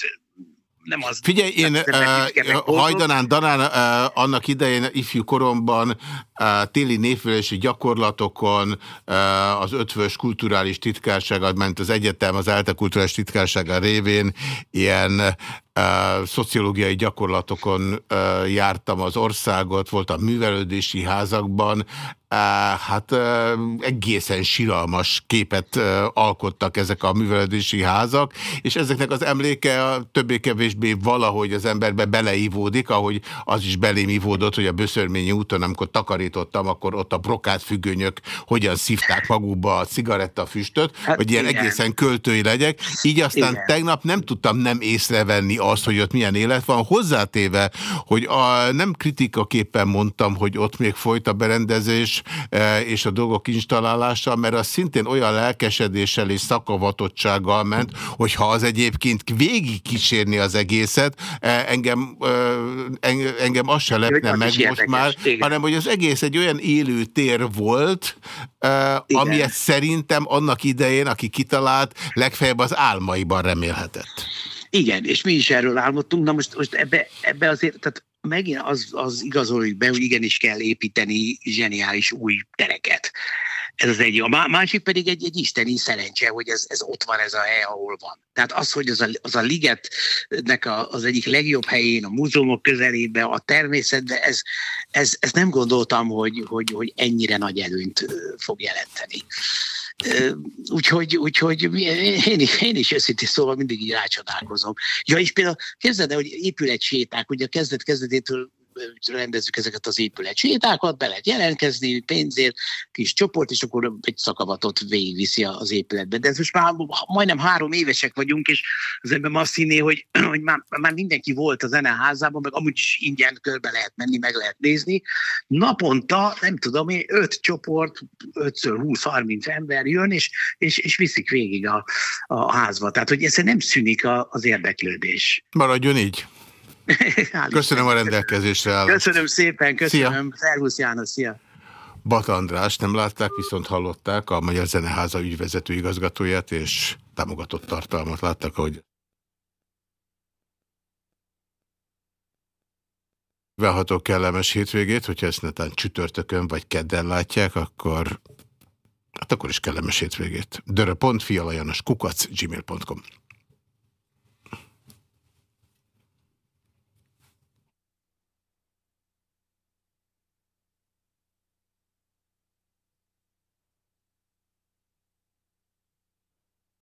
nem az. Figyelj, én uh, hajdanán, danán uh, annak idején ifjú koromban uh, téli névfőlési gyakorlatokon uh, az ötvös kulturális titkárságad ment az egyetem, az ELTE kulturális titkársága révén ilyen Uh, szociológiai gyakorlatokon uh, jártam az országot, voltam művelődési házakban, hát egészen siralmas képet alkottak ezek a művelődési házak, és ezeknek az emléke többé-kevésbé valahogy az emberbe beleívódik, ahogy az is belém ívódott, hogy a Böszörményi úton, amikor hasonlítottam, akkor ott a brokát függönyök hogyan szívták magukba a cigarettafüstöt, hát, hogy ilyen igen. egészen költői legyek. Így aztán igen. tegnap nem tudtam nem észrevenni azt, hogy ott milyen élet van, hozzátéve, hogy a, nem kritikaképpen mondtam, hogy ott még folyt a berendezés és a dolgok installálása, mert az szintén olyan lelkesedéssel és szakavatottsággal ment, hogyha az egyébként végig kísérni az egészet, e, engem, e, engem az se lepne meg most már, igen. hanem hogy az egész egy olyan élő tér volt, amilyet szerintem annak idején, aki kitalált, legfeljebb az álmaiban remélhetett. Igen, és mi is erről álmodtunk, na most, most ebbe, ebbe azért, tehát megint az, az igazoljuk be, hogy igenis kell építeni zseniális új tereket. Ez az egy. A másik pedig egy, egy isteni szerencse, hogy ez, ez ott van ez a hely, ahol van. Tehát az, hogy az a, az a ligetnek a, az egyik legjobb helyén, a múzeumok közelében, a természetben, ez, ez, ez nem gondoltam, hogy, hogy, hogy ennyire nagy előnyt fog jelenteni. Úgyhogy, úgyhogy én, is, én is őszintén szóval mindig így rácsodálkozom. Ja, és például képzeld el, hogy épül egy séták, ugye a kezdet-kezdetétől rendezzük ezeket az épület sétákat, be lehet jelentkezni pénzért, kis csoport, és akkor egy szakavatot végigviszi az épületbe. De ez most már majdnem három évesek vagyunk, és az ember azt hinné, hogy, hogy már, már mindenki volt a zeneházában, meg amúgy is ingyen körbe lehet menni, meg lehet nézni. Naponta, nem tudom én, öt csoport, 5-20-30 ember jön, és, és, és viszik végig a, a házba. Tehát, hogy ez nem szűnik a, az érdeklődés. Maradjon így. Köszönöm a rendelkezésre állat. Köszönöm szépen, köszönöm. Szia. Szervusz János, szia. Bat András nem látták, viszont hallották a Magyar Zeneháza ügyvezető igazgatóját, és támogatott tartalmat láttak, hogy Kívánhatok kellemes hétvégét, hogyha ezt netán csütörtökön vagy kedden látják, akkor hát akkor is kellemes hétvégét. Dörö.fi alajanos kukac gmail.com